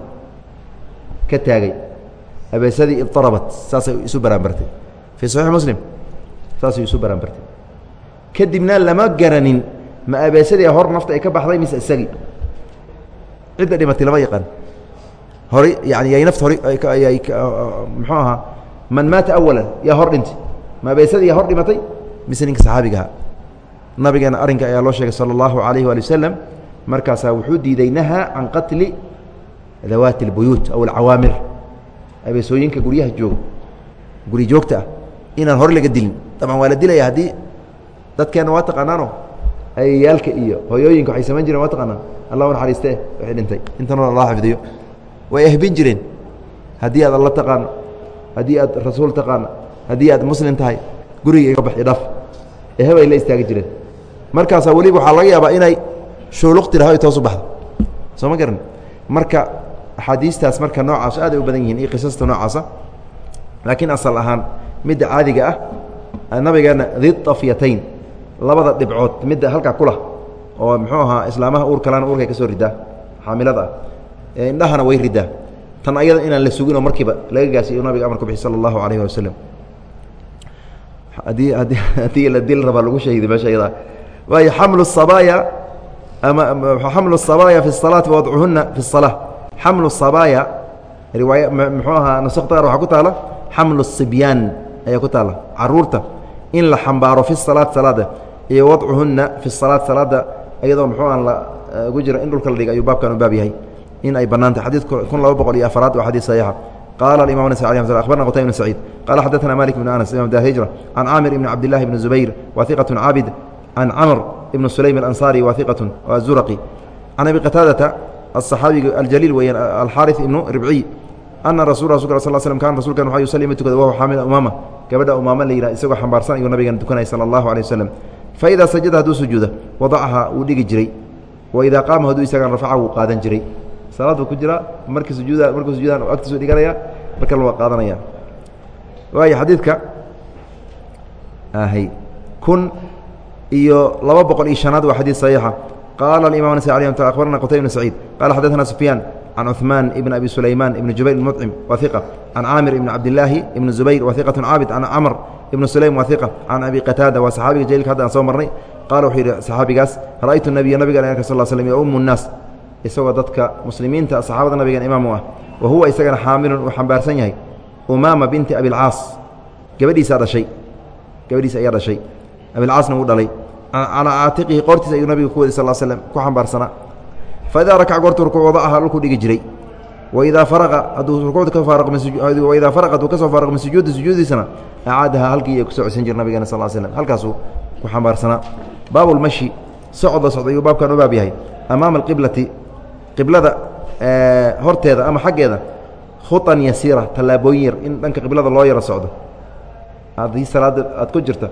Ka taagay. Abeesadii idarabat saasay isu baraanbartay. Fii saxiix muslim saasay isu baraanbartay. Kadibna lama garanin ma abeesadii hor nafta ay ka baxday mise isagii cidda dhimatay lama yaqaan. Horay yani yay nafta hor muxuu ahaa man maata awalan yaa hor dhintay ma abeesadii yaa hor dhimatay? Mise ninka saxaabiga ahaa. Nabigeena arrinka ayaa loo sheegay sala allahu alayhi waali wasalam markaasaa wuxuu diiday nahaa can qatli dawaati اlbuyuut aw alcawaamir abeesooyinka guryaha jooga guri joogta ah inaan hore laga dilin. Dabcan waa la dilaya haddii dadkeenna waa taqaanaano ayayaalka iyo hoyooyinka waxay samayn jireen waa taqaanaan. Allah u naxariiste waxay dhintay. Intanood allah xifdiyo way ehbin jireen. Haddii aad alla taqaano haddii aad rasuul taqaano haddii aad muslim tahay guriga iga baxi dhaf. Ehebay la istaagi jireen. Markaasaa weliba waxaa laga yaabaa inay shuuluq tiraho ay toos u baxdo. Soo ma garan? Marka axaadiistaas marka noocaas aad ay u badan yihiin iyo qisasta noocaasa laakiin asal ahaan midda caadiga ah nabigeena didafyatayn labada dhibcood midda halkaa kulah oo muxuu ahaa islaamaha uur kalena uurkay ka soo ridaa xaamilada ah indhahana way ridaa tan ayada inaan la suginoo markiiba laga gaasiyo nabiga amar ku bixi sala allahu alayhi wasalam haddii haddii haddii la dil rabaa lagu shahiday meesha ayada. Waayo xamlu sabaaya ama xamlu sabaaya fi salaati wadcuhuna fi الsalaa xamlu sabaaya riwaaya muxuu ahaa nusakta qaar waxaa ku taala xamlu sibyaan ayaa ku taala carruurta in la xambaaro fi salaat salaada iyo wadcuhuna fi salaat salaada iyadoo muxuu aan la ugu jira in dhulka la dhiga ayuu baabkan u baab yahay in ay bannaan tahay xadiid kun laba boqol iyo afaraad waa xadiid saxiixa qala imam ن abarna qtay بn سacيid qala xadaثna malik بn anas imam da hijra can caamir ibn cabdillahi bn zubayr wa iqaة caabid can camr ibn sulaym اansari wa iqaة zuraqi can abi qataadata aلصaxaabiga aljaliil weeyaan alxaariث ibnu ribciy ana rasu rasulka sl slm kan rasulkan waa yusali ma tukada wahuwa xaamila umaama gabadha umaama la yihah isagoo xambaarsan ayuu nabigan tukanaya sala allahu alيh waslem faidaa sajada hadduu sujuuda wadacaha wuu dhigi jiray waidaa qaama hadduu isagan rafaca wuu qaadan jiray salaad buu ku jiraa markii sujuuda markuu sujuudan agtiisu dhiganaya marka la waa qaadanaya waayo xadiidka ahy kun iyo laba boqol iyo شhanaad waa xadiid صaxiixa qaala imam nas alي abarana qtay bn saciid qala xadaثna sufyaan can cuثmaan ibn abi sulaymaan ibn jubayr ibn mucim wa iqa can caamir ibn cabdilaahi ibn zubayr wa iqatun caabid can camr ibn sulaym wa iqa can abi qataada waa saxaabiga jaliilka hadda aan soo marnay qaala wuxuu yidhi saxaabigaas ra'aytu nabiya nabigan arka sal slm yo umu nnaas isagoo dadka muslimiinta saxaabada nabigan imaamu ah wa huwa isagana xaamilun uu xambaarsan yahay umaama binti abilcaas gabadhiisaa dhashay gabadhiis ayaa dhashay abilcaasna wuu dhalay calaa caatiqihi qoortiisa ayuu nabiga ku wadi sal slm ku xambaarsanaa fa idaa rakac goortu rukuuc wadacaha dhulkuu dhigi jiray waidaa faraqa hadduu rukuucda ka faaraqwaidaa faraqa hadduu ka soo faaraqo min sujuudi sujuudiisana acaadaha halkii ay ku soo codsan jir nabigeena sal slm halkaasuu ku xambaarsanaa baabulmashi socod la socda ayuu baabkan u baab yahay amaama alqiblati qiblada horteeda ama xaggeeda khuطan yasiira tallaabooyin yar in dhanka qiblada loo yaro socdo haddii salaada aad ku jirta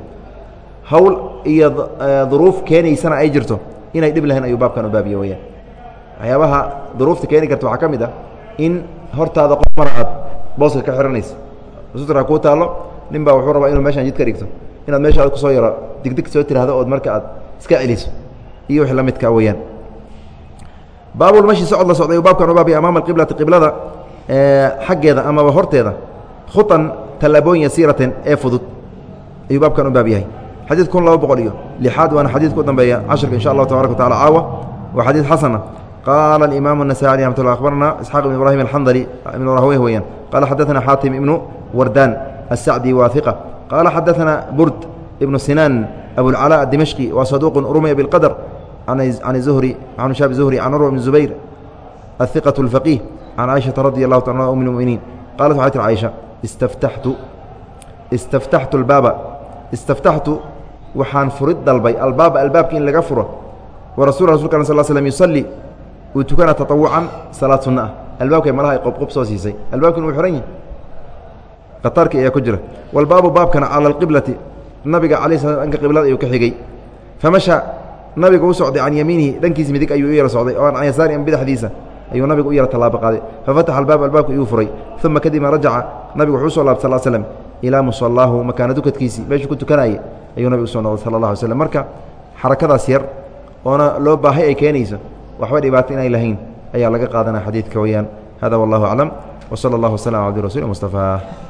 hawl iyo duruuf keenaysana ay jirto inay dhib lahayn ayuu baabkan u baabiye weyaan waxyaabaha duruufta keeni karta waxaa ka mid ah in hortaada qof mar aad booska ka xihanaysa sutra kuu taallo nin baa wuxuu rabaa inuu meeshaan jid ka dhigto inaad meesha aad ku soo yaro digdig soo tiraahdo ood marka aad iska celiso iyo wix la midka weyaan baabulmashi socod la socday baabkan u baabiya amaama alqiblati qiblada xaggeeda amaba horteeda khuطan tallaabooyin yasiiraten ee fudud ayuu baabkan u baab yahay. Xadiid kun laba boqol iyo lixaad waana xadiidka u dambeeya cashirka insha allahu tabaraka wa tacala caawa waa xadiid xasana qaala alimaamu الnasaعي raxmat lla akhbarna isxaaq ibn ibrahim alxandali ibn rahweyh weeyaan qaala xadaثana xaatim ibnu wardaan الsacdi waahiqa qaala xadaثana burd ibnu sinaan abulcalaa adimashqi waa saduuq rumiya biاlqadr can zuhri can shaab zuhri can urwa bn zubayr ahiqaة اlfaqih can caaishaةa radi allahu ta um اlmuminiin qalat waxay tir caaisha istaftaxtu istaftaxtu albaaba istaftaxtu waxaan furid dalbay albaaba albaabka in laga furo wa rasul rasulka sal slm yusalli uu tukana taطawucan salaad sunna ah. Albaabkay malaha ay qobqob soo siisay. Albaabkin wuu xihan yahi khatarki ayaa ku jira. Walbaabu baabkana cala alqiblati nabiga alay sla dhanka qiblada ayuu ka xigay. Famasha nabiga u socday can yamiinihi. Dhankiisa midig ayuu u yara socday. Oo can yasaari an bidaxdiisa ayuu nabigu u yara tallaabo qaaday. Fafataxa albaab albaabka iyuu furay. Uma kadibna rajaca. Nabigu wuxuu u soo laabtay sal slm ilaa musallaahu makaana dukadkiisii meeshuu ku tukanayay ayuu nabigu u soo noqday sala allah alay slm marka xarakadaas yar oona loo baahay ay keenayso waxba dhibaato inay lahayn ayaa laga qaadanaya xadiidka weyaan hada wallahu aclam wsala allah waslm ala abdi rasul mustafaa